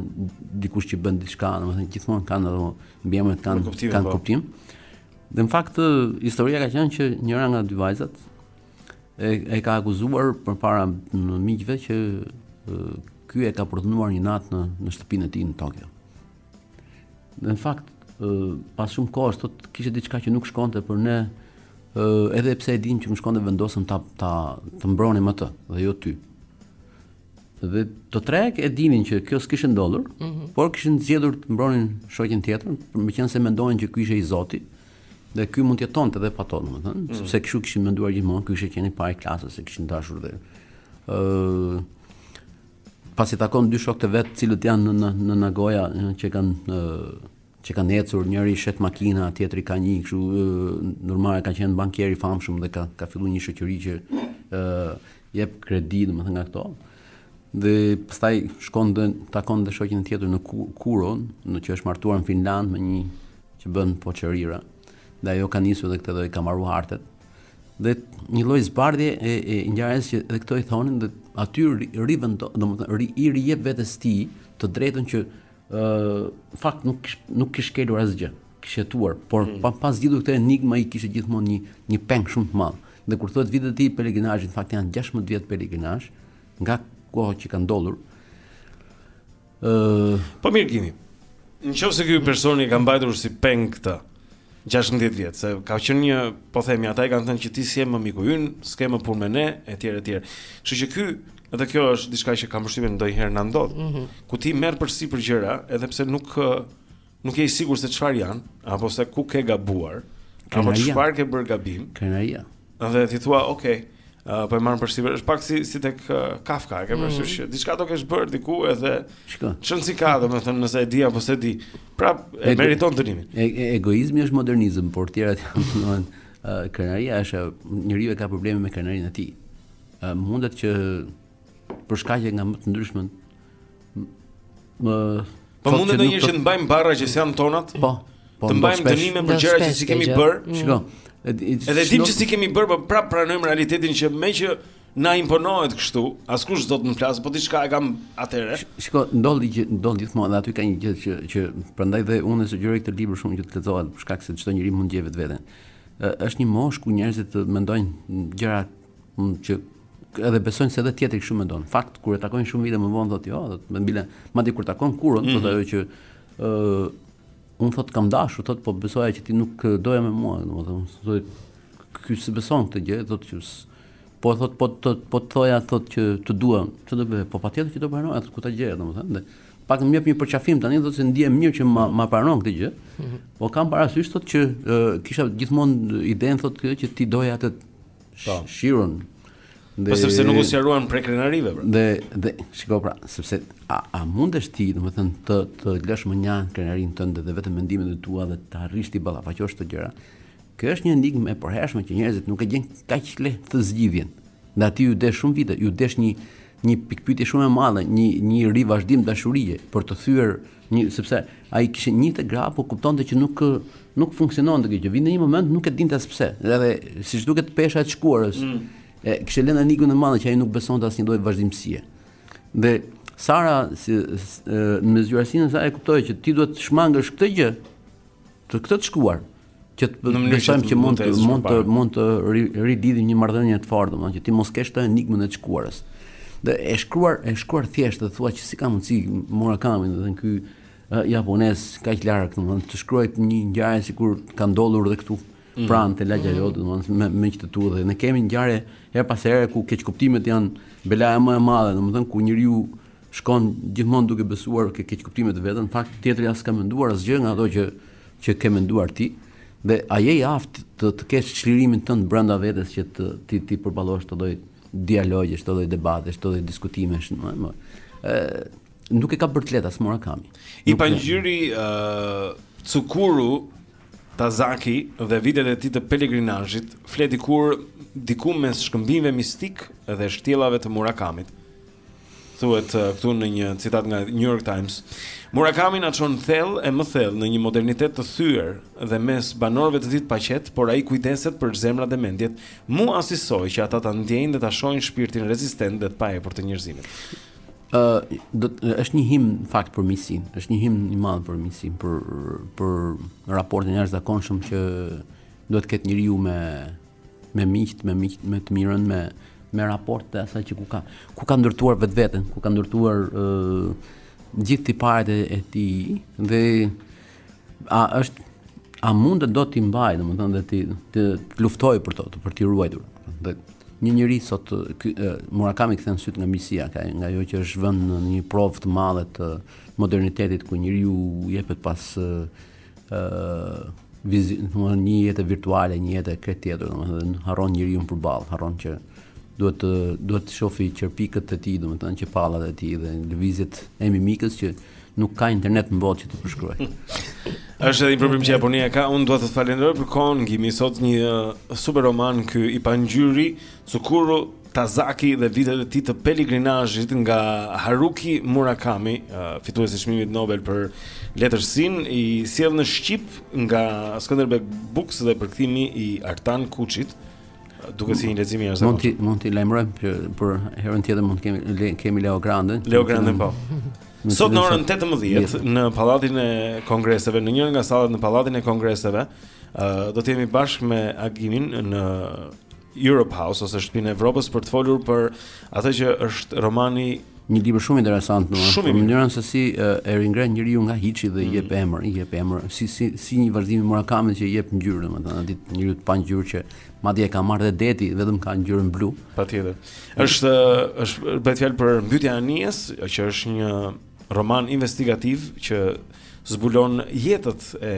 dikush që bën diçka, domethënë gjithmonë kanë ato mbiemrat kanë kuptim, kanë po. kuptim. Dhe në fakt historia ka qenë që njëra nga dy vajzat e, e ka akuzuar përpara miqve që ky e ka përdhunuar një natë në në shtëpinë e tij në Tokio. Në fakt, pas shumë kohësh, kishte diçka që nuk shkonte por ne, edhe pse e dinim që nuk shkonte vendosëm ta, ta, të mbronim atë, dhe jo ty. Dhe të tre e dinin që kjo s'kishte ndodhur, mm -hmm. por kishin zgjedhur të mbronin shoqen tjetër, meqenëse mendonin që ky ishte i zoti, dhe ky mund të jetonte dhe pa to, domethënë, mm -hmm. sepse këshu kishin menduar gjithmonë, ky ishte qenë i pari i klasës, s'e kishin dashur dhe... Uh, Pasi takon dy shokë të vet, të cilët janë në në Nagoja, që kanë që kanë ecur, njëri shet makina, tjetri ka një kështu normal ka qenë bankier i famshëm dhe ka ka filluar një shoqëri që ë jep kredi, domethënë nga këto. Dhe pastaj shkon dhe takon dhe shoqen e tjetër Kuron, në që është martuar në Finland me një që bën poçeri. Dhe ajo ka nisur edhe këtë dhe ka mbaruar artet. dhe një lloj zbardhje e, e ngjarjes që edhe këto i thonin dhe aty rivend domethënë ri, i rijep vetes së tij të drejtën që ë uh, në fakt nuk nuk kish shkelur asgjë kish jetuar por mm. pa pa zgjidhur këtë enigmë, ai kishte gjithmonë një një peng shumë të madh dhe kur thotë vitet e tij të pelegrinazhit në fakt janë 16 vjet pelegrinazh nga koha që ka ndodhur Ëh, uh... po mirë Gimi. Në qoftë se ky personi ka mbajtur si peng këtë 16 vjet, se ka qenë një, po themi, ata i kanë thënë që ti s'je më miku ynë, s'ke më punë me ne etj etj. Kështu që ky, edhe kjo është diçka që kam përshtypjen ndonjëherë na ndodh. Mm -hmm. Ku ti merr përsipër gjëra, edhe pse nuk Nuk je i sigurt se çfarë janë, apo se ku ke gabuar, apo çfarë ke bërë gabim. Krenaria. Dhe ti thua, ok, uh, po e marr përsipër, është pak si si tek uh, Kafka, e ke vështirë mm. që diçka do kesh bërë diku edhe Shko. S'çon, s'i ka, domethënë, nëse e di apo s'e di. Pra, e, e meriton dënimin. E, e, egoizmi është modernizëm, por tjerat janë, domethënë, uh, krenaria është njeriu e ka probleme me krenarinë e tij. Uh, mundet që për shkaqe nga më të ndryshmet. Më Po mund të ndonjëherë të mbajmë barra që s'janë tonat? Po. Po të mbajmë dënime për gjëra që s'i kemi bërë. Mm. Shiko. Edhe dimë që s'i kemi bërë, po prapë pranojmë realitetin që me që na imponohet kështu, askush s'do të më flasë, po diçka e kam atëherë. Shiko, ndodh gjë, ndodh gjithmonë dhe aty ka një gjë që që prandaj dhe unë sugjeroj këtë libër shumë që të lexohet, për shkak se çdo njeri mund të gjejë vetveten. Është një moshë ku njerëzit mendojnë gjëra që edhe besojnë se edhe tjetri kështu mendon. Në fakt kur e takojnë shumë vite më vonë thotë jo, thotë me bile, madje kur takon Kuron, mm -hmm. thotë ajo që ë uh, unë thotë të kam dashur, thotë po besoja që ti nuk doje me mua, domethënë thotë ky s'e beson këtë gjë, thotë që po thotë po të po të thoja thotë që të dua, çfarë do bëje? Po patjetër që do pranoja, atë ku ta gjej, domethënë. Dhe pak më jep një përqafim tani thotë se ndihem mirë që ma, ma pranon këtë gjë. Mm -hmm. Po kam parasysh thotë që uh, kisha gjithmonë idenë thotë që ti doje atë Po. Shiron. Dhe, po sepse nuk u sqaruan prej krenarive pra. Dhe dhe shiko pra, sepse a, a mundesh ti, domethënë të të lësh mënjanë krenarinë tënde dhe vetëm mendimet e tua dhe të arrish t'i ballafaqosh këto gjëra. Kjo është një enigmë e përhershme që njerëzit nuk e gjejnë kaq lehtë zgjidhjen. Dhe atij iu deshën shumë vite, iu desh një Një pikëpyetje shumë e madhe, një një rivazhdim dashurie për të thyer një sepse ai kishte njohur gra, po kuptonte që nuk nuk funksiononte kjo gjë. Vinte një moment nuk e dinte as pse. Edhe siç duket pesha e së shkuarës. Mm. I kishte lënë enigmën e madhe që ai nuk besonte asnjë lloj vazhdimësie. Dhe Sara si, me zgjuarsinë e saj e kuptoi që ti duhet të shmangësh këtë gjë, të këtë të shkuar, që të besojmë që mund të mund të mund të rilidhim një marrëdhënie të fortë, domethënë që ti mos kesh këtë enigmën e së shkuarës. Dhe e shkruar e shkruar thjesht dhe thua që si ka mundësi Murakami, domethënë ky japonez kaq larg, domethënë të shkruajë një ngjarje sikur ka ndodhur edhe këtu mm. pranë te lagja mm. jote, domethënë me me këtë dhe ne kemi ngjarje herë pas here ku keqkuptimet janë belaja më e madhe, domethënë ku njeriu shkon gjithmonë duke besuar te keqkuptimet e veta, në fakt tjetri as ka menduar asgjë nga ato që që ke menduar ti dhe a je i aftë të të kesh çlirimin tënd brenda vetes që të ti t'i përballosh këto lloj dialogjesh, këto lloj debatesh, këto lloj diskutimesh, më më. ë nuk e ka bërë të lehtë as Murakami. I pangjyrti ë Cukuru Tazaki dhe vitet e tij të pelegrinazhit fle diku diku mes shkëmbinjve mistikë dhe shtjellave të Murakamit. thuhet uh, këtu në një citat nga New York Times. Murakami na çon thellë e më thellë në një modernitet të thyer dhe mes banorëve të tij të paqetë, por ai kujdeset për zemrat dhe mendjet. Mu asisoj që ata ta ndjejnë dhe ta shohin shpirtin rezistent dhe të paepur të njerëzimit. Ë, uh, do të është një himn në fakt për miqësinë, është një himn i madh për miqësinë, për për raportin e jashtëzakonshëm që duhet të ketë njeriu me me miqtë, me miqtë, me të mirën, me me raport të asaj që ku ka, ku ka ndërtuar vetveten, ku ka ndërtuar uh, gjithë tiparet e, e tij, dhe a është, a mund të do t'i mbaj, domethënë, dhe t'i të, të luftojë për to, të për t'i ruajtur. Dhe një njeri sot, ky, uh, Murakami kthen sytë nga miqësia, ka, nga ajo që është vënë në një provë të madhe të modernitetit, ku njeriu jepet pas uh, domethënë një jete virtuale, një jetë këtë tjetër, domethënë harron njeriun përballë, harron që duhet të duhet të shofi qerpikët e tij, domethënë qepallat e tij dhe lëvizjet e mimikës që nuk ka internet në botë që t'i përshkruajë. Është edhe një problem që Japonia ka. Unë dua të falenderoj për kohën kemi sot një uh, super roman ky i pangjyrti, Tsukuru Tazaki dhe vitet e tij të pelegrinazhit nga Haruki Murakami, fituesi i çmimit Nobel për letërsinë, i sjellë në shqip nga Skënderbeg Books dhe përkthimi i Artan Kuçit, duket si një lexim i jashtëzakonshëm. Mund t'i, mund t'i lajmërojmë për, për herën tjetër mund të kemi le, kemi Leo Grandën. Leo Grandën po. Sot në orën 18 në pallatin e kongreseve, në njërën nga sallat në pallatin e kongreseve, uh, do të jemi bashkë me Agimin në Europe House ose Shtëpinë e Evropës për të folur për atë që është romani Një libër shumë interesant në shumë në mënyrën se si e ringre njeriun nga hiçi dhe i jep mm. emër, i jep emër si si si një vazhdim i Murakamit që i jep ngjyrë domethënë, atij njeriu të pangjyrë që madje e ka marrë dhe deti, vetëm ka ngjyrën blu. Patjetër. Është është bëhet fjalë për mbytja e anijes, që është një roman investigativ që zbulon jetët e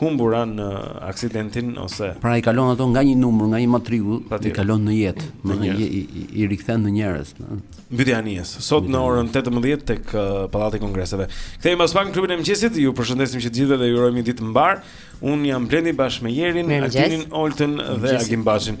humbura në aksidentin ose Pra i kalon ato nga një numër, nga një matrikull, i kalon në jetë, domethënë jetë i rikthen në njerëz. Mbytja e anijes. Sot në orën 18 tek Pallati i Kongreseve. Kthehemi pas pak në klubin e mëngjesit. Ju përshëndesim të gjithëve dhe ju urojmë një ditë të mbarë. Unë jam Blendi bashkë me Jerin, Altinin, Oltën dhe Agim Baçin.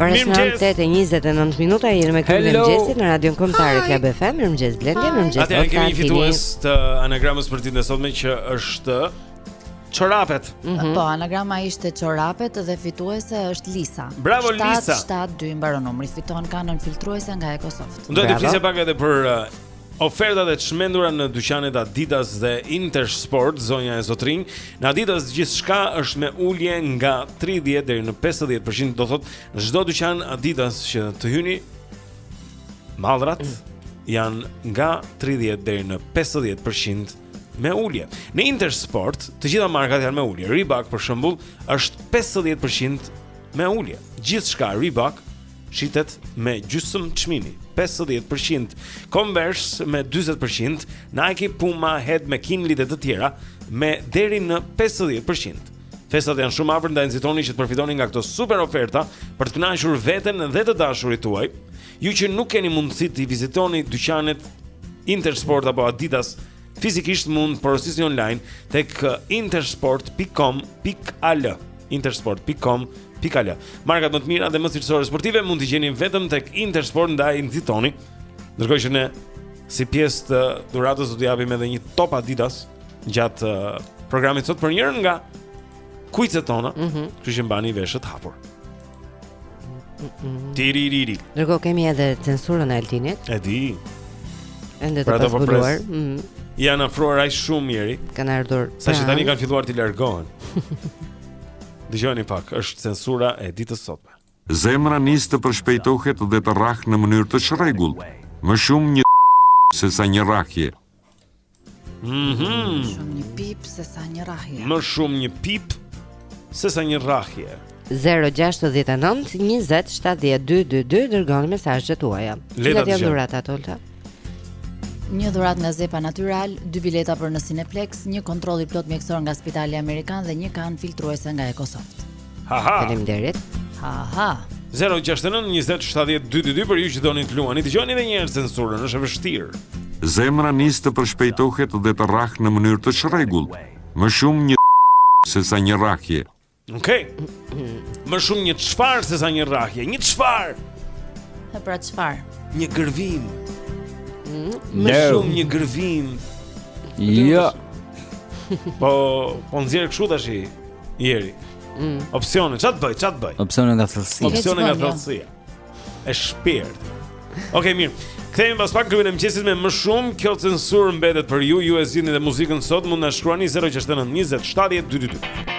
Ora është 8:29 minuta jemi me klubin e mëngjesit në Radion Kombëtare Club FM. Mirëmëngjes Blendi, mirëmëngjes. Atëherë kemi një fitues të anagramës për ditën e sotme që është çorapet. Mm -hmm. Po, anagrama ishte çorapet dhe fituese është Lisa. Bravo Lisa. 772 mbaron numri, fiton kanën filtruese nga Ecosoft. Do të flas pak edhe për uh, Ofertat e çmendura në dyqanet Adidas dhe Intersport, zonja e zotërinj, në Adidas gjithçka është me ulje nga 30 deri në 50%, do thotë në çdo dyqan Adidas që të hyni, mallrat janë nga 30 deri në 50% me ulje. Në Intersport, të gjitha markat janë me ulje. Reebok për shembull është 50% me ulje. Gjithçka Reebok shitet me gjysmë çmimi, 50%, Converse me 40%, Nike, Puma, Head, McKinley dhe të tjera me deri në 50%. Festat janë shumë afër, ndaj nxitoni që të përfitoni nga këto super oferta për të kënaqur veten dhe të dashurit tuaj. Ju që nuk keni mundësi të vizitoni dyqanet Intersport apo Adidas Fizikisht mund porositni online tek intersport.com.al. intersport.com.al. Markat më të mira dhe më cilësore sportive mund t'i gjeni vetëm tek Intersport ndaj nxitoni. Ndërkohë që ne si pjesë të dhuratës do të japim edhe një top Adidas gjatë uh, programit sot për njërën nga kuizet tona, mm -hmm. kështu që mbani veshët hapur. Tiririri. Ndërkohë kemi edhe censurën e Altinit. E di. Ende të pazbuluar. Mm -hmm. Janë afruar aq shumë Miri. Kanë ardhur. Sa që tani kanë filluar të largohen. Dëgjoni pak, është censura e ditës sotme. Zemra nis të përshpejtohet dhe të rrah në mënyrë të çrregullt. Më shumë një se sa një rrahje. Mhm. Më shumë një pip se sa një rrahje. Më shumë një pip se sa një rrahje. 069 20 70 222 dërgoni mesazhet tuaja. Cilat janë dhuratat Olta. Një dhuratë nga Zepa Natural, dy bileta për në Cineplexx, një kontroll i plot mjekësor nga Spitali Amerikan dhe një kanë filtruese nga Ecosoft. Ha ha. Faleminderit. Ha ha. 069 20 70 222 për ju që doni të luani. Dëgjoni edhe një herë censurën, është e vështirë. Zemra nis të përshpejtohet dhe të rrah në mënyrë të çrregullt. Më shumë një se sa një rrahje. Okej. Okay. Më shumë një çfarë se sa një rrahje. Një çfarë? E pra çfarë? Një gërvim. Mm? Më no. shumë një gërvim. Jo. Ja. Po, po nxjerr kështu tashi. Njeri. Mm. Opsione, ça t'bëj, ça t'bëj. Opsione nga thellësia. Opsione nga thellësia. E shpirtit. Okej, okay, mirë. Kthehemi pas pak Klubin e Mëngjesit me më shumë. Kjo censurë mbetet për ju. Ju e zgjidhni dhe muzikën sot mund na shkruani 069 20 70 222.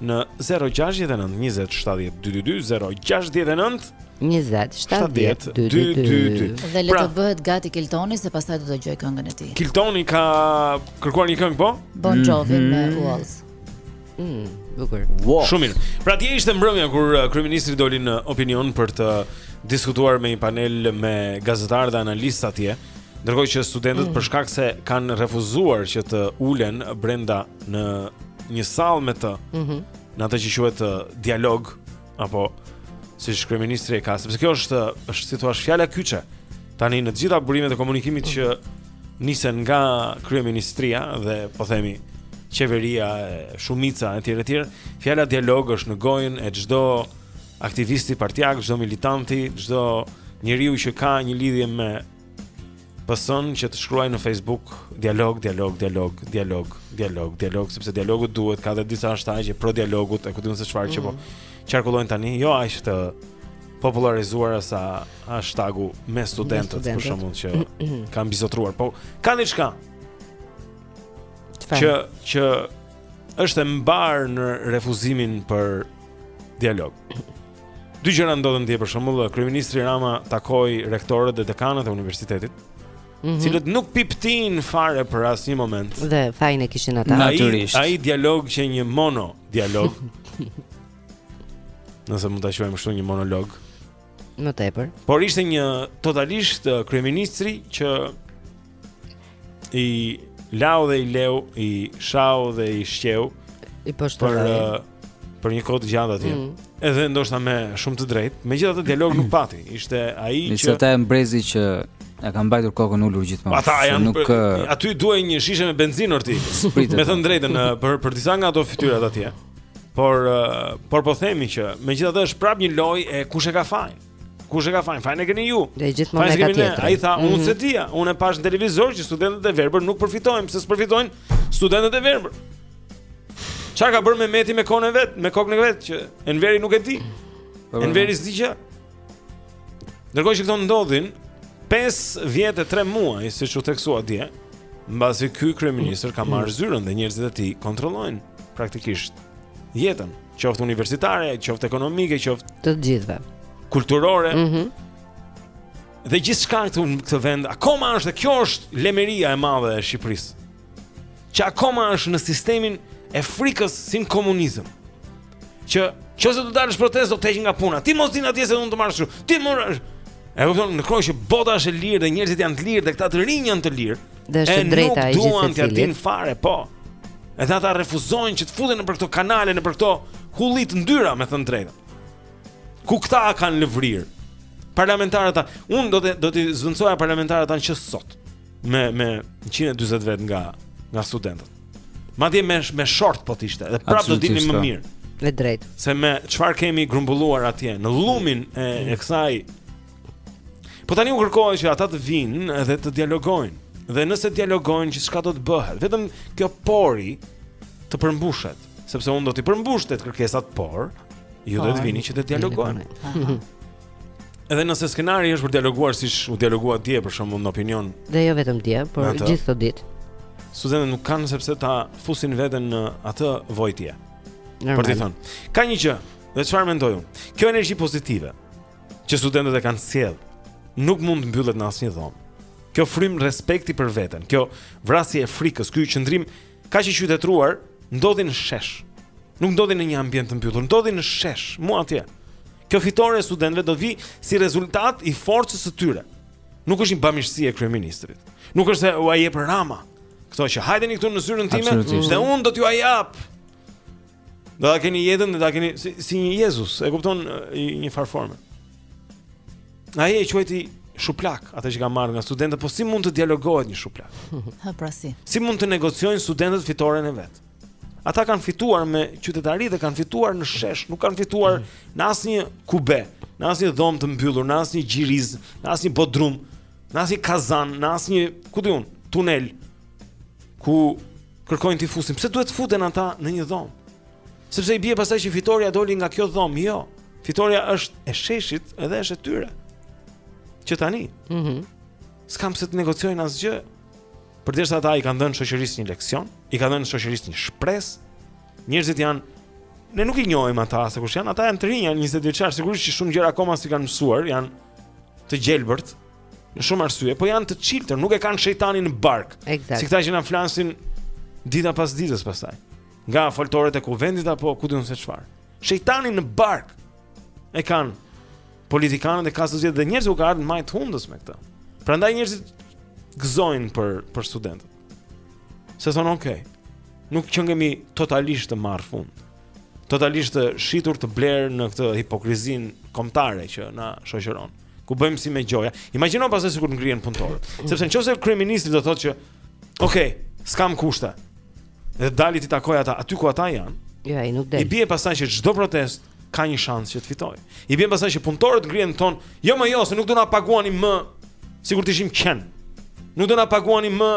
në 069 20 70 222 069 20 70 222 Dhe le të bëhet gati Kiltoni se pastaj do të dëgjoj këngën e tij. Kiltoni ka kërkuar një këngë po? Bon Jovi me mhm. Walls. Mm, bukur. Wow. Shumë mirë. Pra dje ishte mbrëmja kur uh, kryeministri doli në Opinion për të diskutuar me një panel me gazetarë dhe analistë atje. Ndërkohë që studentët mm, për shkak se kanë refuzuar që të ulen brenda në një sallë me të, mm -hmm. në atë që quhet uh, dialog apo siç kryeministri e ka, sepse kjo është është si të thuash fjala kyçe. Tani në të gjitha burimet e komunikimit mm -hmm. që mhm. nisen nga kryeministria dhe po themi qeveria e shumica e tjerë e tjerë, fjala dialog është në gojën e çdo aktivisti partiak, çdo militanti, çdo njeriu që ka një lidhje me PS-në që të shkruajë në Facebook dialog, dialog, dialog, dialog, dialog, dialog, sepse dialogu duhet, ka dhe disa hashtagje pro dialogut, e ku di unë se çfarë që po mm. qarkullojnë tani, jo aq të popularizuar sa hashtagu me studentët, për shembull që kanë mbizotëruar, po ka diçka. Që që është e mbarë në refuzimin për dialog. Dy gjëra ndodhën dje për shembull, kryeministri Rama takoi rektorët dhe dekanët e universitetit, mm -hmm. të cilët nuk pipëtinë fare për asnjë moment. Dhe fajin e kishin ata natyrisht. Ai dialog qe një monodialog. Nëse mund ta quajmë kështu një monolog. Më tepër. Por ishte një totalisht kryeministri që i lau dhe i leu, i shau dhe i shqeu për uh, për një kohë të gjatë atje. Mm. Edhe ndoshta me shumë të drejtë. Megjithatë dialog nuk pati. Ishte ai që Ishte ata mbrezi që e ka mbajtur kokën ulur gjithmonë. Ata janë nuk aty duhej një shishe me benzinë orti. Me thënë të drejtën për për disa nga ato fytyrat atje. Por por po themi që megjithatë është prap një lojë e kush e ka fajin. Kush e ka fajin? Fajin e keni ju. Dhe gjithmonë e ka tjetri. Ai tha, unë mhm. s'e dija, unë e pashë në televizor që studentët e verbër nuk përfitojnë, pse s'përfitojnë studentët e verbër. Ça ka bërë Mehmeti me kokën e vet, me kokën e vet që Enveri nuk e di. Po, po. Enveri s'di gjë. Ndërkohë që këto ndodhin 5 vjet e 3 muaj, siç u theksua dje, mbasi ky kryeministër ka marrë zyrën dhe njerëzit e tij kontrollojnë praktikisht jetën. qoftë universitare, qoftë ekonomike, qoftë të gjithëve. Kulturore. Mhm. Mm dhe gjithçka këtu në këtë vend akoma është dhe kjo është lemeria e madhe e Shqipërisë. Që akoma është në sistemin e frikës si në komunizëm. Që nëse do dalësh në protestë do të heq nga puna. Ti mos dil atje se unë të marrësh. Ti më E kupton, në kohën që bota është e lirë dhe njerëzit janë të lirë dhe këta të rinj janë të lirë. Dhe është e drejta e gjithsecilit. E nuk duan t'ia dinë fare, po. Edhe ata refuzojnë që të futen nëpër këto kanale, nëpër këto hulli të ndyra, me thënë të drejtën. Ku këta kanë lëvrirë? Parlamentarët ta, unë do t'i do t'i zëvendësoja parlamentarët tanë që sot me me 140 vetë nga nga studentët. Madje me me short po të ishte, edhe prap do dilnim më mirë. Me të drejtë. Se me çfarë kemi grumbulluar atje në llumin e, e kësaj Po tani u kërkohet që ata të vinë dhe të dialogojnë. Dhe nëse dialogojnë gjithçka do të bëhet, vetëm kjo po rri të përmbushet, sepse unë do t'i përmbush tetë kërkesat, por ju do të vini që të dialogojmë. Edhe nëse skenari është për dialoguar siç u dialogua dje për shembull në opinion. Dhe jo vetëm dje, por gjithë këto ditë. Studentët nuk kanë se pse ta fusin veten në atë vojtje. Për të thënë, ka një gjë, dhe çfarë mendoj unë? Kjo energji pozitive që studentët e kanë sjell, nuk mund të mbyllet në asnjë dhomë. Kjo frym respekti për veten, kjo vrasje e frikës, ky qëndrim kaq i qytetëruar ndodhi në shesh. Nuk ndodhi në një ambient të mbyllur, ndodhi në shesh, mu atje. Kjo fitore e studentëve do vi si rezultat i forcës së tyre. Nuk është një bamirësi e kryeministrit. Nuk është se ua jep Rama. Kto që hajdeni këtu në zyrën time dhe un do t'jua jap. Do ta keni jetën dhe ta keni si, si një Jezus, e kupton një farë forme. Ai e quajti shuplak, atë që ka marrë nga studentët, po si mund të dialogohet një shuplak? Ha pra si. Si mund të negociojnë studentët fitoren e vet? Ata kanë fituar me qytetari dhe kanë fituar në shesh, nuk kanë fituar në asnjë kube, në asnjë dhomë të mbyllur, në asnjë gjiriz, në asnjë bodrum, në asnjë kazan, në asnjë, ku di unë, tunel ku Kërkojnë t'i fusin. Pse duhet të futen ata në një dhomë? Sepse i bie pastaj që fitorja doli nga kjo dhomë. Jo. Fitorja është e sheshit edhe është e tyre. Që tani. Mhm. Mm S'ka më pse të negociojnë asgjë. Përderisa ata i kanë dhënë shoqërisë një leksion, i kanë dhënë shoqërisë një shpresë. Njerëzit janë ne nuk i njohim ata se kush janë, ata janë të rinj, janë 22 vjeçar, sigurisht që shumë gjëra akoma s'i kanë mësuar, janë të gjelbërt. Në shumë arsye, po janë të çiltër, nuk e kanë shejtanin në bark. Exact. Si këta që na flasin dita pas ditës pastaj. Nga foltoret e kuvendit apo ku di unë se çfarë. Shejtanin në bark. E kanë politikanët e kastës gjetë dhe njerëzit u ka ardhur majë të hundës me këtë. Prandaj njerëzit gëzojnë për për studentët. Se thonë, "Ok. Nuk qënkemi totalisht të marrë fund." totalisht të shitur të blerë në këtë hipokrizin kombëtare që na shoqëron. Ku bëjmë si me gjoja. Imagjino pastaj sikur të ngrihen punëtorët. Sepse në qoftë se kryeministri do thotë që ok, s'kam kushte. Dhe dali t'i takojë ata aty ku ata janë. Jo, ai nuk del. I bie pastaj që çdo protest ka një shans që të fitojë. I bie pastaj që punëtorët ngrihen thonë, jo më jo, se nuk do na paguani më sikur të ishim qen. Nuk do na paguani më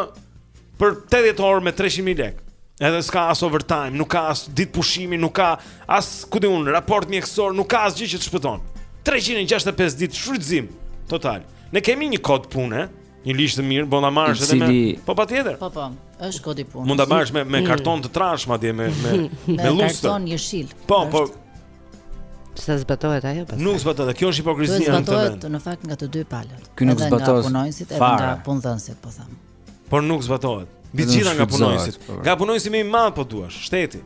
Për 80 orë me 300 mijë lekë. Edhe s'ka as overtime, nuk ka as ditë pushimi, nuk ka as ku di un raport mjekësor, nuk ka asgjë që të shpëton. 365 ditë shfrytëzim total. Ne kemi një kod pune, një ligj të mirë, mund ta marrësh edhe me. Po patjetër. Po po, është kodi i punës. Mund ta marrësh me me mm. karton të trashë madje me me me lustër. Karton jeshil. Po, po. Sa zbatohet ajo pastaj? Nuk zbatohet, kjo është hipokrizia në këtë vend. Zbatohet në fakt nga të dy palët. Ky nuk zbatohet. Punonjësit edhe nga punëdhënësit, po them. Por nuk zbatohet. Mbi të gjitha nga punonjësit. Po. Nga punonjësi më i madh po duash, shteti.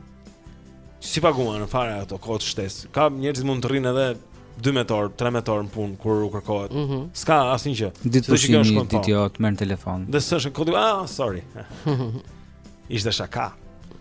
S'i paguajnë fare ato kohët shtesë. Ka njerëz që mund të rrinë edhe 12 orë, 13 orë në punë kur u kërkohet. Mm -hmm. S'ka asnjë gjë. Ditë të shkon shkon ti ti atë merr telefon. Dhe s'është kodi, ah, sorry. Ishte shaka.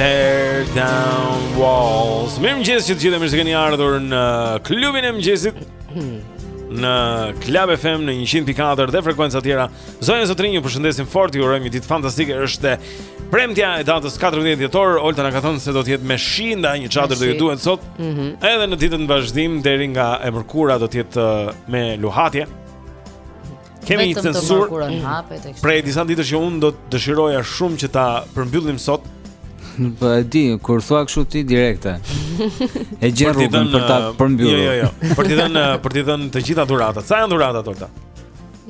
Tear down walls Mirëmëngjes të gjithëve mirë se keni ardhur në klubin e mëngjesit Në Club FM në 100.4 dhe frekuenca tjera Zonja zotërinj, ju përshëndesim fort, ju urojmë një ditë fantastike. Është e premtja e datës 14 dhjetor. Olta na ka thënë se do të jetë me shi, ndaj një çadër do ju duhet sot. Mm -hmm. Edhe në ditët në vazhdim deri nga e mërkura do të jetë uh, me luhatje. Kemi një censurë. Mhm. Prej disa ditësh që unë do të dëshiroja shumë që ta përmbyllim sot. Po e di, kur thua kështu ti direkt. E gjen rrugën për ta uh, përmbyllur. Jo, jo, jo. Për të dhënë uh, për të dhënë të gjitha dhuratat. Sa janë dhuratat, Olta?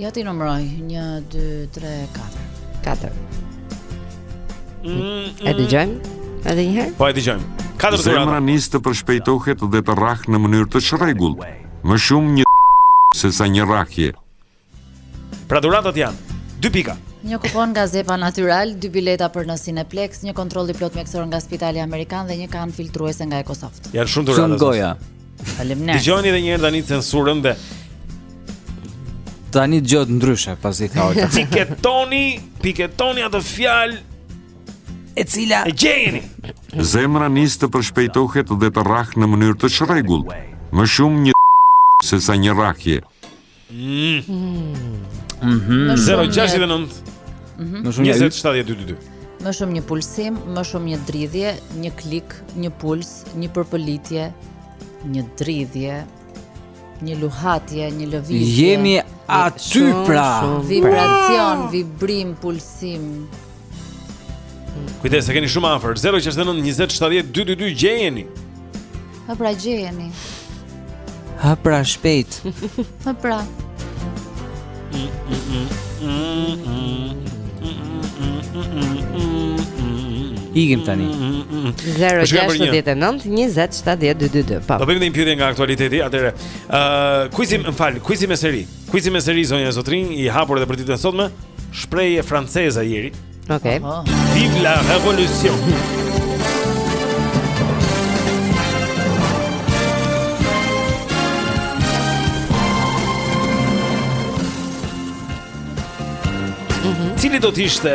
Ja t'i numëroj 1 2 3 4. 4. E dëgjojmë edhe një herë? Po e dëgjojmë. Katër dhurata. Zemra nis të përshpejtohet dhe të rrahë në mënyrë të çrregullt. Më shumë një sesa një rrahje. Pra dhuratat janë 2 pika. Një kupon nga Zepa Natural, dy bileta për në Cineplex, një kontroll i plotë mjekësor nga Spitali Amerikan dhe një kanë filtruese nga Ecosoft. Janë shumë dhurata. Shumë goja. Faleminderit. Dëgjoni edhe një herë tani censurën dhe tani dëgjohet ndryshe pasi ka ardhur. Piketoni, piketoni atë fjalë e cila e gjeni. Zemra nis të përshpejtohet dhe të rrahë në mënyrë të çrregullt, më shumë një sesa një rrahje. Mhm. 069 Mhm. Më shumë një 20 70 222. Më shumë një pulsim, më shumë një dridhje, një klik, një puls, një përpëlitje, një dridhje, një luhatje, një lëvizje. Jemi aty pra. Vibracion, vibrim, pulsim. Kujdes, e keni shumë afër 069-2722 gjejeni Ha pra gjejeni Ha pra shpejt Ha pra Ikim tani 069-2722 Po bëjmë dhe një pjesë nga aktualiteti Atere, uh, kuizi, më fal, kuizi me Seri Kuizi me Seri zonja e zotërinj i hapur edhe për ditën e sotme, shprehje franceze Jeri. Okej. Okay. Vive la révolution. Mhm. Cili do të ishte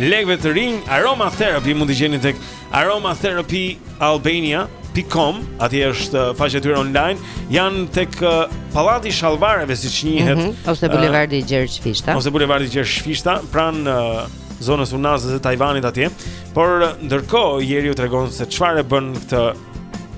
Legve të rinj, aroma therapy mund t'i gjeni tek aromatherapyalbania.com, aty është uh, faqja e tyre online, janë tek uh, Pallati i Shallvareve siç njihet, mm -hmm. ose bulevardi uh, Gjergj Fishta. Ose bulevardi Gjergj Fishta, pranë uh, zonës Unazës së Tajvanit atje. Por uh, ndërkohë Jeri u tregon se çfarë e bën këtë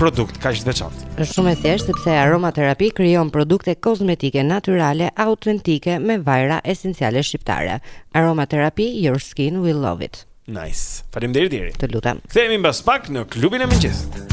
produkt kaq të veçantë. Është shumë e thjeshtë sepse aromaterapi krijon produkte kozmetike natyrale autentike me vajra esenciale shqiptare. Aroma Therapy, your skin will love it. Nice. Faleminderit Jeri. Të lutem. Kthehemi mbas pak në klubin e mëngjesit.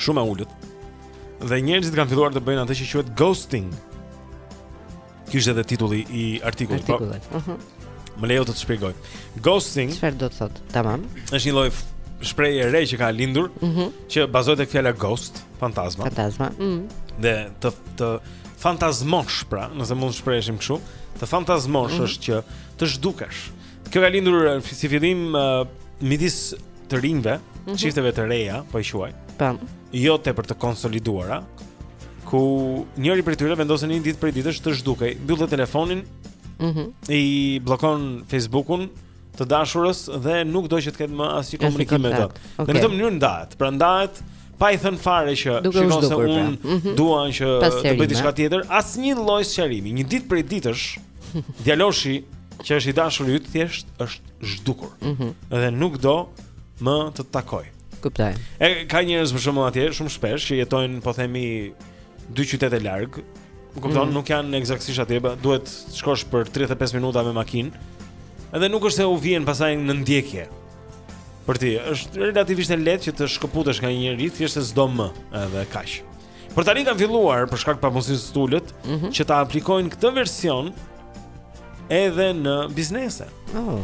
Shumë e ulët. Dhe njerëzit kanë filluar të bëjnë atë që quhet ghosting. Ky është edhe titulli i artikullit. Po. Artikullit. Po? Mhm. Më lejo të të shpjegoj. Ghosting. Çfarë do të thotë? Tamam. Është një lloj shprehje e re që ka lindur, mm -hmm. që bazohet tek fjala ghost, fantazma. Fantazma. Ëh. Mm. Dhe të të fantazmosh, pra, nëse mund të shpreheshim kështu, të fantazmosh mm -hmm. është që të zhdukesh. Kjo ka lindur eh, si fillim uh, midis të rinjve, mm -hmm. çifteve të reja, po i quaj. Tam. Jo tepër të konsoliduara, ku njëri prej tyre vendosi një ditë prej ditësh të zhdukej, mbyllte telefonin, mm -hmm. i bllokon Facebookun të dashurës dhe nuk do që të ketë më asnjë komunikim me të. Okay. Në këtë mënyrë ndahet. Pra ndahet pa i thënë fare që shiko se pra. unë mm -hmm. dua që të bëj diçka tjetër, asnjë lloj sqarimi. Një ditë prej ditësh, mm djaloshi që është i dashuri yt thjesht është zhdukur. Ëh. Mm -hmm. Dhe nuk do më të takojë. Kuptoj. E ka njerëz për shembull atje shumë shpesh që jetojnë po themi dy qytete larg. Kupton, mm -hmm. nuk janë eksaktësisht atje, duhet të shkosh për 35 minuta me makinë. Edhe nuk është se u vjen pastaj në ndjekje. Për ti, është relativisht e lehtë që të shkëputesh nga një njeri, thjesht se s'do më, edhe kaq. Por tani kanë filluar për shkak të papunësisë së ulët mm -hmm. që ta aplikojnë këtë version edhe në biznese. Oh.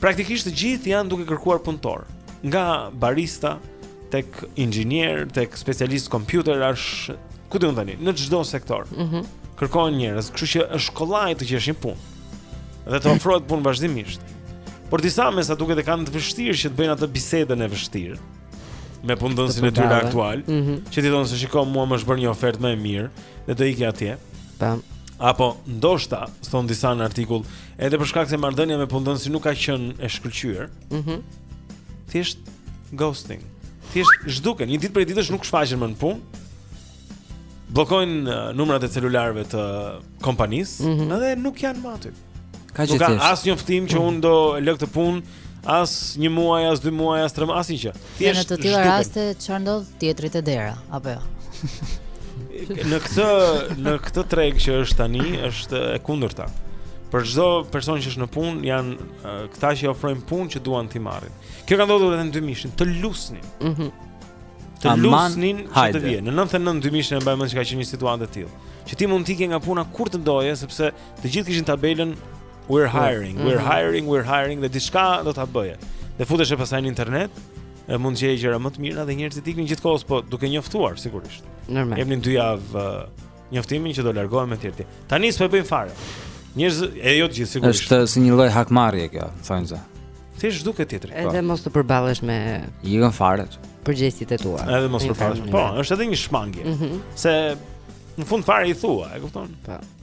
Praktikisht të gjithë janë duke kërkuar punëtorë, nga barista tek inxhinier, tek specialist kompjuterash, ku di unë tani, në çdo sektor. Mhm. Mm kërkohen njerëz, kështu që është kollaj të gjesh një punë. Dhe të ofrohet punë vazhdimisht. Por disa me sa duket e kanë të vështirë që të bëjnë atë bisedën e vështirë. me punëdhënësin e tyre aktual, mm -hmm. që t'i thonë se shiko mua më është bërë një ofertë më e mirë dhe do iki atje. Tam. Apo ndoshta, thonë disa në artikull, edhe për shkak se marrëdhënia me punëdhënësin nuk ka qenë e shkëlqyer. Mhm. Mm Thjesht ghosting. Thjesht zhduken, një ditë prej ditësh nuk shfaqen më në punë. Bllokojnë uh, numrat e celularëve të kompanisë, mm -hmm. edhe nuk janë më aty. Ka që thjesht. Nuk ka as njoftim që unë do e lë këtë punë as një muaj, as dy muaj, as tre muaj, asnjë gjë. Thjesht në të tilla raste çfarë ndodh tjetri te dera, apo jo. në këtë në këtë treg që është tani është e kundërta. Për çdo person që është në punë janë këta që ofrojnë punë që duan t'i marrin. Kjo ka ndodhur edhe në dymijën, të lusnin. Mhm. Mm të lusnin që të vije. Në 99 dymijën e mbaj mend që ka qenë një situatë e tillë. Që ti mund të ikje nga puna kur të doje sepse Të gjithë kishin tabelën we're hiring, mm -hmm. we're mhm. hiring, we're hiring dhe diçka do ta bëje. Dhe futeshe pastaj në internet, e mund të gjeje gjëra më të mira dhe njerëzit iknin gjithë kohës po duke njoftuar sigurisht. Normal. Jepnin dy javë uh, njoftimin që do largohem etj. Tani s'po e bëjnë fare. Njerëz e jo të gjithë sigurisht. Është si një lloj hakmarrje kjo, thonë se. Thjesht zhduket tjetri. Po. Edhe mos të përballesh me ikën fare. Përgjegjësitë e tua. Edhe mos përballesh. Po, është edhe një shmangje. Mm -hmm. Se në fund fare i thua, e kupton? Po.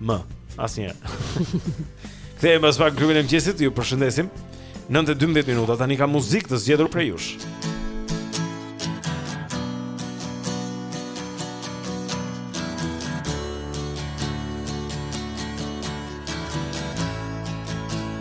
Më, asnjëherë. Kthehemi pas pak në klubin e mëngjesit, ju përshëndesim. 9:12 minuta tani ka muzikë të zgjedhur prej jush.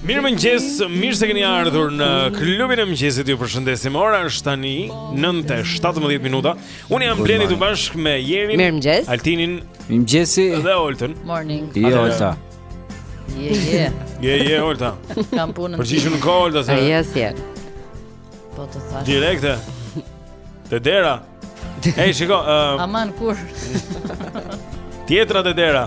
Mirëmëngjes, mirë se keni ardhur në klubin e mëngjesit ju përshëndesim Ora është tani 9.17 minuta Unë jam Blendi së bashku me Jerin Mirëmëngjes Altinin Mirëmëngjesi Dhe Oltën Morning Je yeah, Olta Je, yeah, je yeah. Je, je, Olta Kam punën Përgjishë në kohë, Olta se Jesë, je Po të thashë Direkte Te dera Ej, shiko, uh, Aman kur. Tjetra te dera.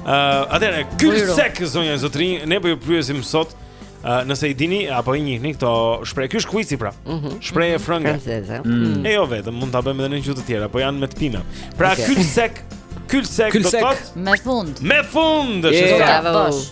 Ë, uh, atëherë, cul Bujrum. sec zonja e zotërinj, ne po ju pyesim sot uh, nëse i dini apo i njihni këto shprehje. Ky është kuici pra. Mhm. Shprehje frënge. Franceze. Mm. E jo vetëm, mund ta bëjmë edhe në gjuhë të tjera, po janë me të pirë. Pra Okej. cul sec, cul sec do Cul sec. të thotë Me fund. me fund. Yeah. Shiko, Bravo. Bosh.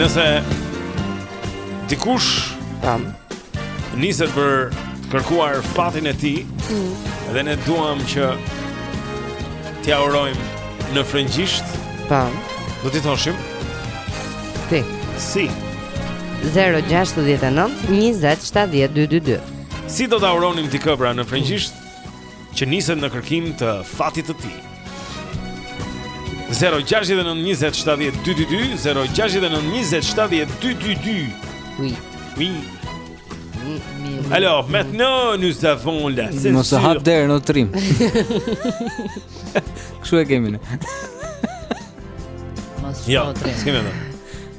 Nëse dikush tam niset për të kërkuar fatin e tij mm. dhe ne duam që t'ia urojmë në frëngjisht. Tam. Do t'i thoshim si? Si 069 20 70 222. Si do ta uronim ti këtë pra në frëngjisht? që niset në kërkim të fatit të tij. 069207222 069207222 Oui. Oui. Alors, maintenant nous avons la censure. Mos e hap derën në trim. Kështu e kemi ne. Mos e hap derën.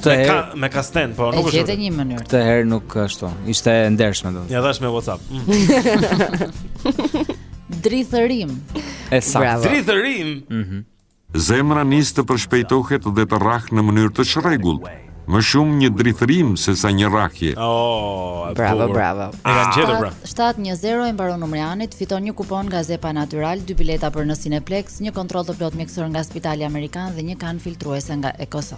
Këtë herë me kastile, po nuk është. Është një mënyrë. Këtë herë nuk ashtu. Ishte e ndershme domethënë. Ia dhashë me WhatsApp. Mm. Drithërim. E saktë. Drithërim. Mhm. Zemra nis të përshpejtohet dhe të rrah në mënyrë të çrregullt. Më shumë një drithërim se sa një rrahje. Oh, bravo, bravo. E kanë gjetur pra. 710 e mbaron numri. Ani, fiton një kupon nga Zepa Natural, dy bileta për në Cineplex, një kontroll të plotë mjekësor nga Spitali Amerikan dhe një kanë filtruese nga Ecosoft.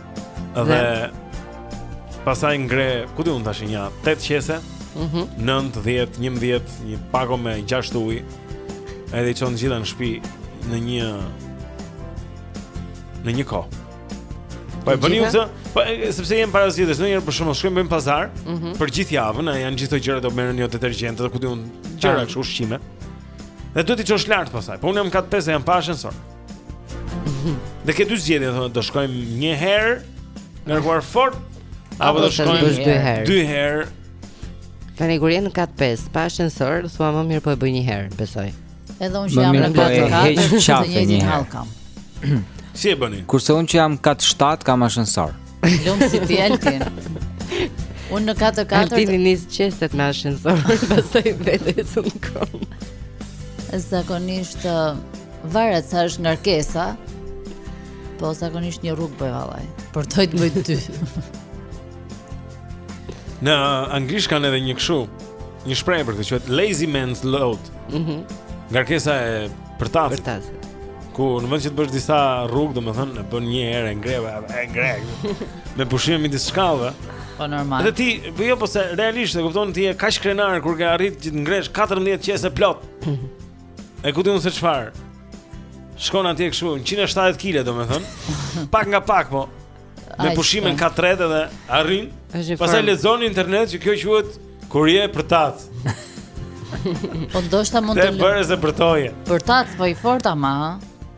Dhe pasaj ngre, ku di unë tash një 8 qese, mm -hmm. 9, 10, 11, një pako me 6 ujë, edhe i çon të gjitha në shpi në një, në një kohë. Po e bëni ju këtë? Po sepse jemi para zgjedhjes, ndonjëherë për shembull shkojmë bëjmë pazar mm -hmm. për gjithë javën, janë gjithë ato gjërat do merren jo detergjente, ku di unë gjëra kështu ushqime. Dhe duhet të çosh lart pastaj. Po unë jam kat pesë, jam pa ashensor. Dhe ke dy zgjedhje, do shkojmë një herë ngarkuar fort apo do shkojmë dy herë. Dy herë. Tani kur jeni në kat 5, pa ashensor, thua më mirë po e bëj një herë, besoj. Edhe unë që jam në kat 4, po të njëjtin hall kam. Si e bëni? Kurse unë që jam kat 7 kam ashensor. Lum si ti Altin. Unë në kat 4. Altin i nis qeset me ashensor, pastaj vetë ecën në këmbë. Zakonisht Varet sa është ngarkesa. Po zakonisht një rrugë bëj vallaj. Por do të bëj dy. Në anglisht kanë edhe një kështu, një shprehje për këtë, quhet lazy man's load. Mhm. Mm ngarkesa e përtacit. Përtacit. Ku në vend që të bësh disa rrugë, domethënë e bën një herë e ngre, e ngre. me pushim midis shkallëve. Po normal. Dhe ti, po jo, po se realisht e kupton ti je kaq krenar kur ke arrit që të ngresh 14 qese plot. E ku di unë se çfarë? Shkon atje kështu 170 kg domethënë. Pak nga pak po. Me pushim në kat të tretë dhe arrin. Pastaj lexon në internet që kjo quhet kur je përtac. Po ndoshta mund të bëre se përtoje. Përtac po i fort ama.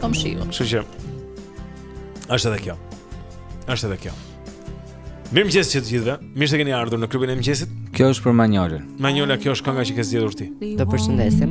Komshiu. Kështu që është edhe kjo. Është edhe kjo. Mirëmëngjesi të gjithëve, mirë se keni ardhur në klubin e mëngjesit Kjo është për Manjolën Manjola, kjo është kënga që ke zgjedhur ti Të përshëndesim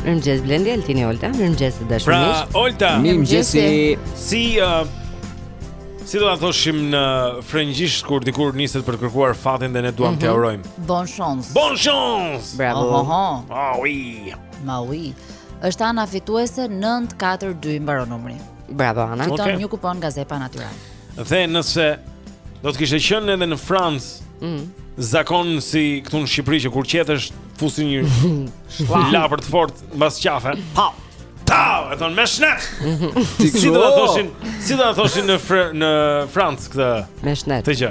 Mirëmëngjes Blendi Altini Olta, mirëmëngjes të dashur miq. Pra, Olta, mirëmëngjes. Si uh, si do ta thoshim në frëngjisht kur dikush niset për të kërkuar fatin dhe ne duam mm -hmm. t'i urojmë. Bonne chance. Bonne chance. Bravo. Oh, oh, oh. Ah, oui. Mais oui. Është Ana fituese 942 mbaron numri. Bravo Ana. Fiton okay. një kupon nga Zepa Natyral. Dhe nëse do të kishte qenë edhe në Francë, mm. zakon si këtu në Shqipëri që kur qethesh fusin një lapër të fortë mbas qafe. Pa. Ta, e thon me shnet. Si do ta thoshin, si do ta thoshin në fr në Francë këtë? Me shnet. Të gjë.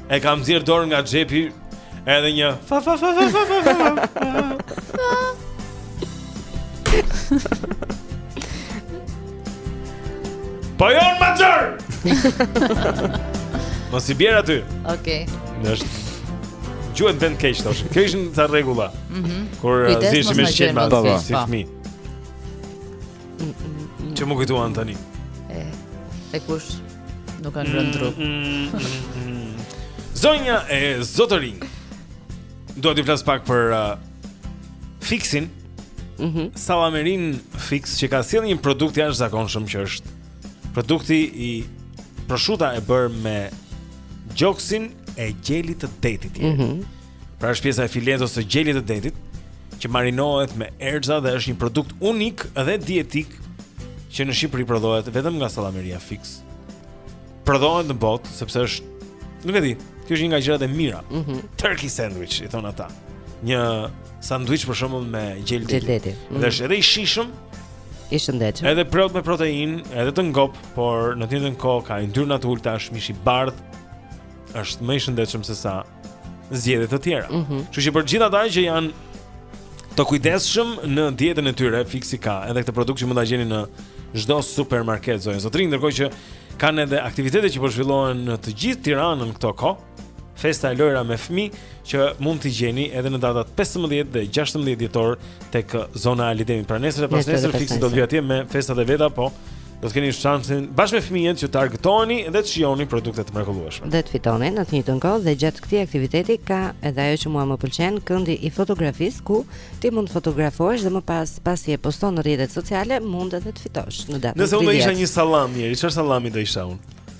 E kam nxjerr dorën nga xhepi edhe një fa fa fa fa fa fa. fa. Po jo më çor. Mos i bjer aty. Okej. S'gjuhet vend keq tash. Këto ishin ca rregulla. Mhm. Kur Kujdes, ziheshim mos me na shqet gjeni, me mos atë na si gjeni. fëmijë. Që m'u kujtuan tani. E, e kujt nuk i kanë rënë dru. Zonja e zotërinj. Dua të flas pak për uh, Fixin. Mhm. Mm Sallamerinë Fix që ka sjellë një produkt të jashtëzakonshëm që është produkti i proshuta e bërë me gjoksin e gjelit të detit. Mhm. Mm Pra është pjesa e filetos së gjelit të detit që marinohet me erza dhe është një produkt unik dhe dietik që në Shqipëri prodhohet vetëm nga Sallameria Fix. Prodhohet në botë sepse është, nuk e di, kjo është një nga gjërat e mira. Mm -hmm. Turkey sandwich i thon ata. Një sanduiç për shembull me gjel deti. Gjel deti. Mm -hmm. Dhe është edhe i shijshëm, i shëndetshëm. Edhe prot me proteinë, edhe të ngop, por në të njëjtën kohë ka yndyrna të ulta, është mish i bardhë. Është më i shëndetshëm se sa zgjedhje të tjera. Mm -hmm. Kështu që për gjithë ata që janë të kujdesshëm në dietën e tyre fiksi ka edhe këtë produkt që mund ta gjeni në çdo supermarket zonja zotërinj ndërkohë që kanë edhe aktivitete që po zhvillohen në të gjithë Tiranën këto kohë festa e lojra me fëmijë që mund t'i gjeni edhe në datat 15 dhe 16 dhjetor tek zona e Ali Demit pra nesër e pasnesër fiksi do të vijë atje me festat e veta po do të keni shansin bashkë me fëmijët që të argëtoheni dhe të shijoni produkte të mrekullueshme. Dhe të fitoni në të njëjtën kohë dhe gjatë këtij aktiviteti ka edhe ajo që mua më pëlqen, këndi i fotografisë ku ti mund të fotografohesh dhe më pas pasi e poston në rrjetet sociale mund edhe të fitosh në datën. Nëse unë isha një sallam, çfarë sallami do isha unë?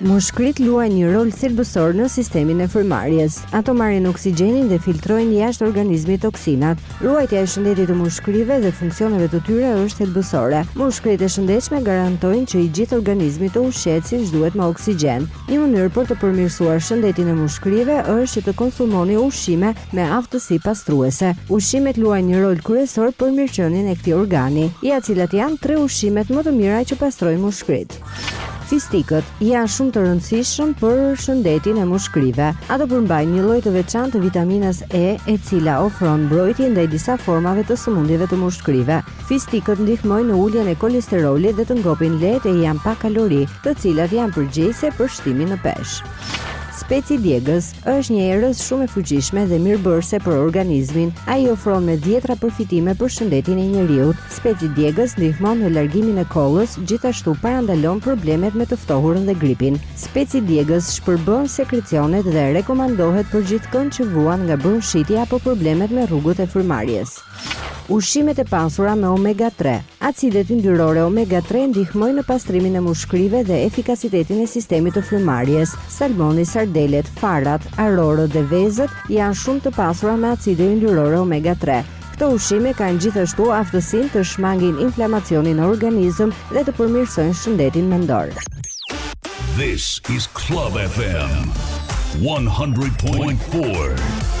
Mushkrit luajnë një rol thelbësor në sistemin e frymëmarrjes. Ato marrin oksigjenin dhe filtrojnë jashtë organizmit toksinat. Ruajtja e shëndetit të mushkrive dhe funksioneve të tyre është thelbësore. Mushkrit e shëndetshme garantojnë që i gjithë organizmi të ushqehet siç duhet me oksigjen. Një mënyrë për të përmirësuar shëndetin e mushkrive është që të konsumoni ushqime me aftësi pastruese. Ushqimet luajnë një rol kryesor për mirëqenien e këtij organi. Ja cilat janë tre ushqimet më të mira që pastrojnë mushkrit. Fistikët janë shumë të rëndësishëm për shëndetin e mushkrive. Ato përmbajnë një lloj të veçantë të vitaminës E, e cila ofron mbrojtje ndaj disa formave të sëmundjeve të mushkrive. Fistikët ndihmojnë në uljen e kolesterolit dhe të ngopin lehtë e janë pa kalori, të cilat janë përgjegjëse për shtimin në peshë. Speci djegës është një erëz shumë e fuqishme dhe mirëbërëse për organizmin. Ai ofron me dhjetëra përfitime për shëndetin e njeriut. Speci djegës ndihmon në largimin e kollës, gjithashtu parandalon problemet me të ftohurën dhe gripin. Speci djegës shpërbën sekrecionet dhe rekomandohet për gjithkënd që vuan nga bronshiti apo problemet me rrugët e frymëmarrjes. Ushqimet e pasura me omega tre. Acidet yndyrore omega tre ndihmojnë në pastrimin e mushkrive dhe efikasitetin e sistemit të frymëmarrjes. Salmoni, sardelet, farat, arrorët dhe vezët janë shumë të pasura me acide yndyrore omega tre. Këto ushqime kanë gjithashtu aftësinë të shmangin inflamacionin në organizëm dhe të përmirësojnë shëndetin mendor. This is Club FM 100.4.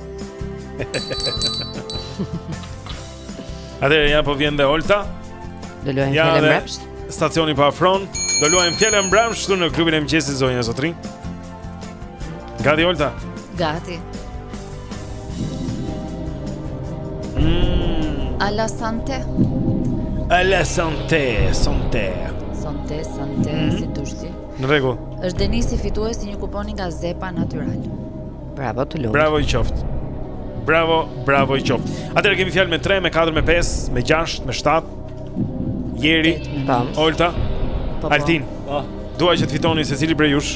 Atëherë ja po vjen dhe Olta. Do luajmë ja, fjalën mbrapsht. Stacioni po afron. Do luajmë fjalën mbrapsht këtu në klubin e mëngjesit zonja e zotërinj. Gati Olta. Gati. Mm. A la santé. A la santé, sante. Sante, sante, mm -hmm. si do ti. Në rregull. Është Denisi fitues i një kuponi nga Zepa Natural. Bravo të lumtë. Bravo i qoftë. Bravo, bravo i qoftë. Atëherë kemi fjalë me 3, me 4, me 5, me 6, me 7. Jeri, Tam. Olta, po, po. Altin. Po. Dua që të fitoni secili prej jush.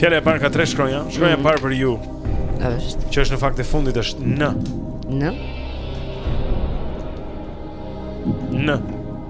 Fjala e parë ka tre shkronja Shkronja e parë për ju është Që është në fakt e fundit është në Në Në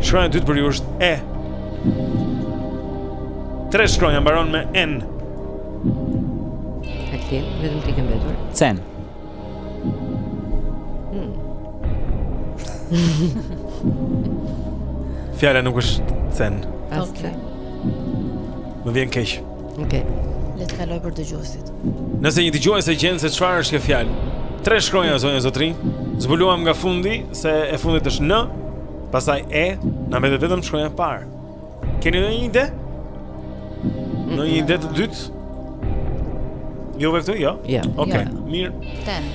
Shkronja e dytë për ju është E. Tre shkronja mbaron me N. Atë, vetëm ti ke mbetur. Cen. Hmm. Fjala nuk është cen. Okej. Okay. Më vjen keq. Okej. Le të kalojë për dëgjuesit. Nëse një dëgjues e gjen se çfarë është kjo fjalë. Tre shkronja zonja zotërinj. Zbuluam nga fundi se e fundit është N, pastaj E, na mbetet vetëm shkronja e parë. Keni ndonjë ide? Ndonjë ide të dytë? Jo vetë, jo? Ja. Jo. Okej, jo. mirë. Ten.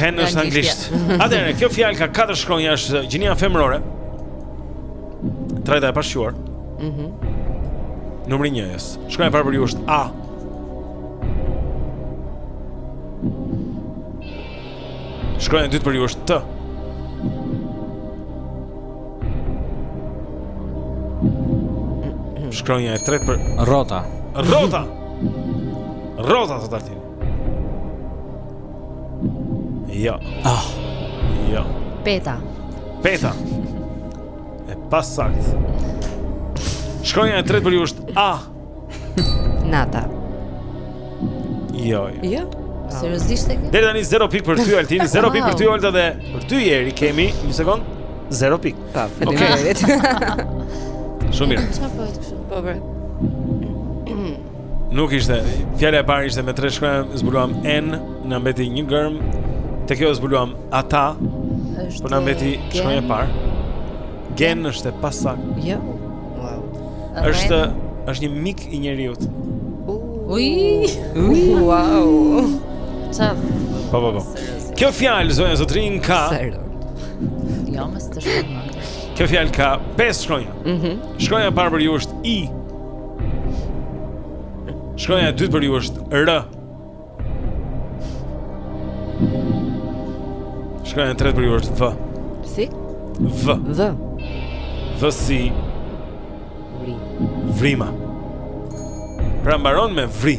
Ten është anglisht. Atëherë, kjo fjalë ka katër shkronja, është gjinia femërore. Trajta e pashquar. Mhm. Mm Numri njëjës. Shkronja e parë për ju është A. Shkronja e dytë për ju është T. Shkronja e tretë për rrota. Rrota. Rrota tha Altini. Jo. Ah. Jo. Peta. Peta. E pasaktë. Shkronja e tretë për ju është A. Nata. Jo. Jo. Seriozisht e ke? Deri tani 0 pikë për ty Altin, 0 pikë për ty Olta dhe për ty Jeri kemi një sekondë. 0 pikë. Po, faleminderit. Shumë mirë. Çfarë bëhet kështu? Po, po. Nuk ishte. Fjala e parë ishte me tre shkronja, zbuluam N, na mbeti një gërmë. Te kjo zbuluam ata. Është. Po na mbeti shkronja e parë. Gen është e pasaktë. Jo. Wow. Është është një mik i njeriut. Ui. Ui. Wow. Sa. Po po po. Kjo fjalë zonja zotërinj ka. Jo, më stë shkruan. Kjo fjalë ka pesë shkronja. Mhm. Mm shkronja e parë për ju është I. Shkronja e dytë për ju është R. Shkronja e tretë për ju është V. Si? V. V. V si Vrima. Pra mbaron me vri.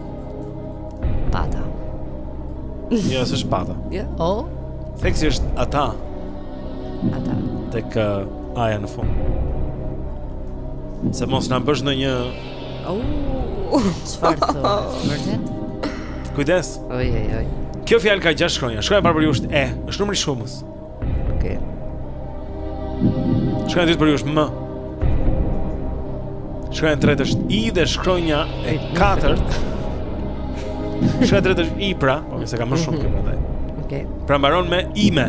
Pata. Jo, s'është pata. Jo. Oh. Theksi është ata. Ata. Tek uh, aja në fund. Se mos na bësh ndonjë Oh. Çfarë thotë? Vërtet? Kujdes. Oj oj oj. Kjo fjalë ka gjashtë shkronja. Shkronja e parë për ju është e, është numri shumës. Okej. Okay. Shkronja e dytë për ju është m. Shkronja e tretë është i dhe shkronja e katërt. Shkronja e tretë është i pra, po nëse ka më shumë mm -hmm. këtu. Okej. Pra mbaron me ime.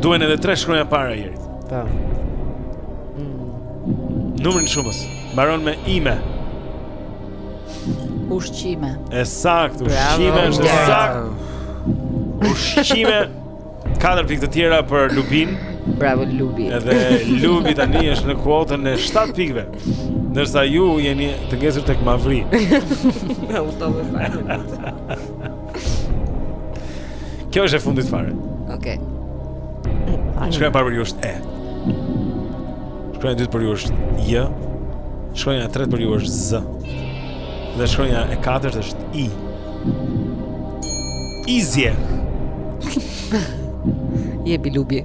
Duhen edhe tre shkronja para Jeri. Ta. Po. Mm. Numri shumës. Mbaron me ime. Ushqime. E saktë, ushqime është e saktë. Ushqime. Katër pikë të tjera për Lubin. Bravo Lubi. Edhe Lubi tani është në kuotën e 7 pikëve. Ndërsa ju jeni të ngecur tek Mavri. Out me fare. Kjo është e fundit fare. Okej. Okay. Shkronja e parë për ju është e. Shkronja e dytë për ju është j. Shkronja e tretë për ju është z. Dhe shkronja e katërt është i. Izje. Jepi Lubi.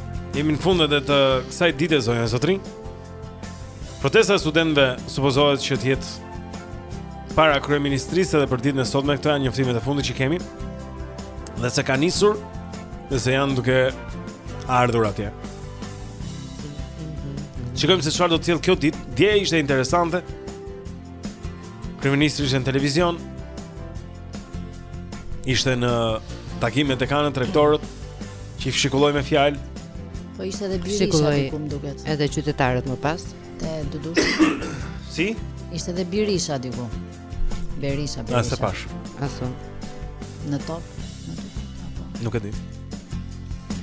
Jemi në fund edhe të kësaj dite zonja zotërinj. Protesta e studentëve supozohet që të jetë para kryeministrisë edhe për ditën e sotme këto janë njoftimet e fundit që kemi. Dhe se ka nisur, dhe se janë duke ardhur atje. Shikojmë se çfarë do të sjellë kjo ditë. Dje ishte interesante. Kryeministri ishte në televizion. Ishte në takim me dekanët rektorët që i fshikulloi me fjalë. Po ishte edhe Berisha diku më duket. Edhe qytetarët më pas. Te dudush. si? Ishte edhe Berisha diku. Berisha, Berisha. A, s'e pashë. A, s'e. Në top. Nuk e di.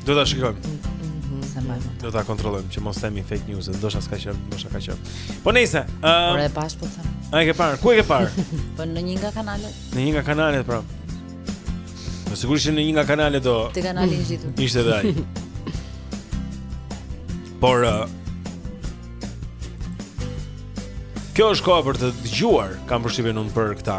Do ta shikojmë. Do ta kontrollojmë që mos themi fake news, ndoshta s'ka qenë, ndoshta ka qenë. Po nejse, ë ehm, Por e pashë po them. A e ke parë? Ku e ke parë? Po në një nga kanalet. Në një nga kanalet, pra. Po sigurisht në një nga kanalet do. Te kanali i gjithë. Ishte dhe ai. Por uh, Kjo është koha për të dëgjuar, kam përshtypjen unë për këta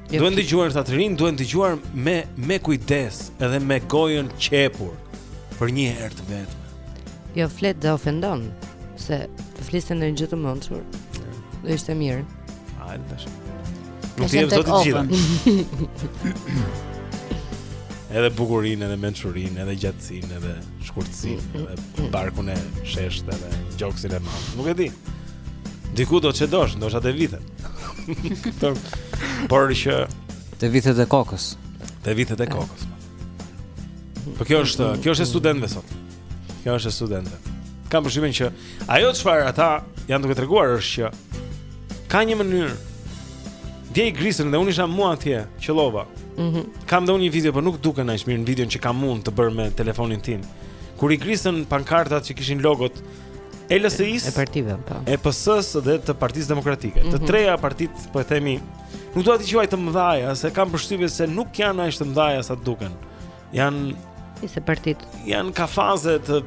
Duhen dëgjuar këta të rinj, duhen dëgjuar me me kujdes edhe me gojën qepur për një herë të vetme. Jo flet dhe ofendon se të fliste ndonjë gjë të mençur. Do ishte mirë. E tash. Nuk i jep Zoti të gjitha. Edhe bukurinë, edhe mençurinë, edhe gjatësinë, edhe shkurtësinë, edhe barkun e sheshtë, edhe gjoksin e madh. Nuk e di. Diku do çedosh, ndoshta te vithet. Por që te vithet e kokës. Te vithet e kokës. Po kjo është, kjo është e studentëve sot. Kjo është e studentëve. Kam përshtypjen që ajo çfarë ata janë duke treguar është që ka një mënyrë dje i grisën dhe unë isha mu atje, qëllova. Mhm. Mm kam edhe një video, por nuk duken aq mirë në videon që kam mund të bëj me telefonin tim. Kur i grisën pankartat që kishin logot e LSI-së, e partive, po. E PS-së dhe të Partisë Demokratike. Mm -hmm. Të mhm. treja partitë, po e themi, nuk dua t'i quaj të mëdha, se kam përshtypjen se nuk janë aq të mëdha sa duken. Jan se partit. Janë karkasa të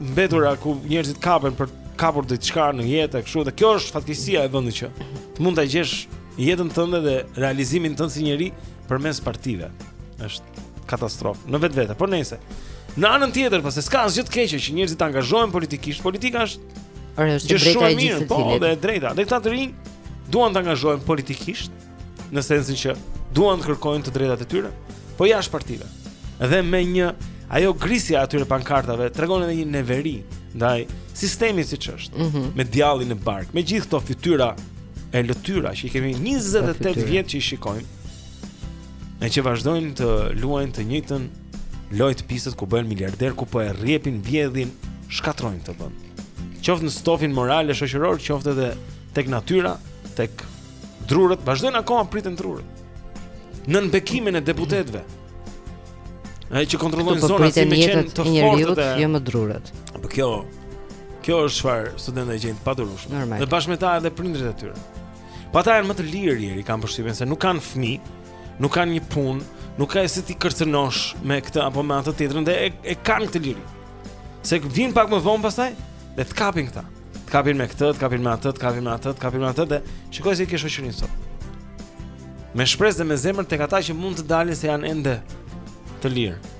mbetura ku njerëzit kapen për kapur diçka në jetë kështu dhe kjo është fatkeqësia e vendit që të mund ta gjesh jetën tënde dhe realizimin tënd si njeri përmes partive. Është katastrofë në vetvete. Por nëse në anën tjetër, pse s'ka asgjë të keqe që njerëzit të angazhohen politikisht, politika është Ora është e drejta e gjithsecilit. Po, dhe e drejta. Dhe këta të rinj duan të angazhohen politikisht në sensin që duan të kërkojnë të drejtat e tyre, po jashtë partive. Dhe me një ajo grisja e atyre pankartave tregon edhe një neveri ndaj sistemit siç është, mm -hmm. me djallin në bark, me gjithë këto fytyra e lëtyra që i kemi 28 vjet që i shikojmë. E që vazhdojnë të luajnë të njëjtën lojë të pisët ku bëhen miliarderë ku po e rrjepin vjedhin, shkatërrojnë këtë vend. Qoftë në stofin moral e shoqëror, qoftë edhe tek natyra, tek drurët, vazhdojnë akoma priten drurët. Nën bekimin e deputetëve. Ai që kontrollon po zonën si me qenë të fortë dhe jo më drurët. Po kjo kjo është çfarë studentët e gjejnë të padurueshme. Dhe bashkë me ta edhe prindërit e tyre. Po ata janë më të lirë i kam përshtypjen se nuk kanë fëmijë, nuk kanë një punë, nuk ka si t'i kërcënosh me këtë apo me atë tjetrën dhe e, e kanë këtë liri. Se vijnë pak më vonë pastaj dhe të kapin këta. Të kapin me këtë, të kapin me atë, të kapin me atë, të kapin me atë dhe shikoje si e ke shoqërinë sot. Me shpresë dhe me zemër tek ata që mund të dalin se janë ende të lirë.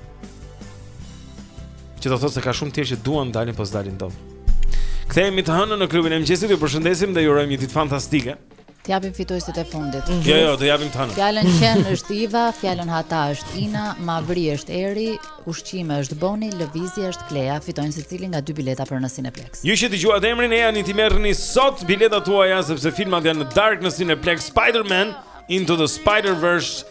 Që do thotë se ka shumë të tjerë që duan të dalin, po s'dalin dot. Kthehemi të hënën në klubin e mëngjesit. Ju përshëndesim dhe ju urojmë një ditë fantastike. Të japim fituesit e fundit. Mm -hmm. Jo, jo, të japim të hënën. Fjalën qen është Iva, fjalën hata është Ina, Mavri është Eri, ushqime është Boni, lëvizje është Klea. Fitojnë secili nga dy bileta për në Cineplex. Ju që dëgjuat emrin ejani t'i merrni sot biletat tuaja sepse filmat janë në darkë në Cineplex Spider-Man Into the Spider-Verse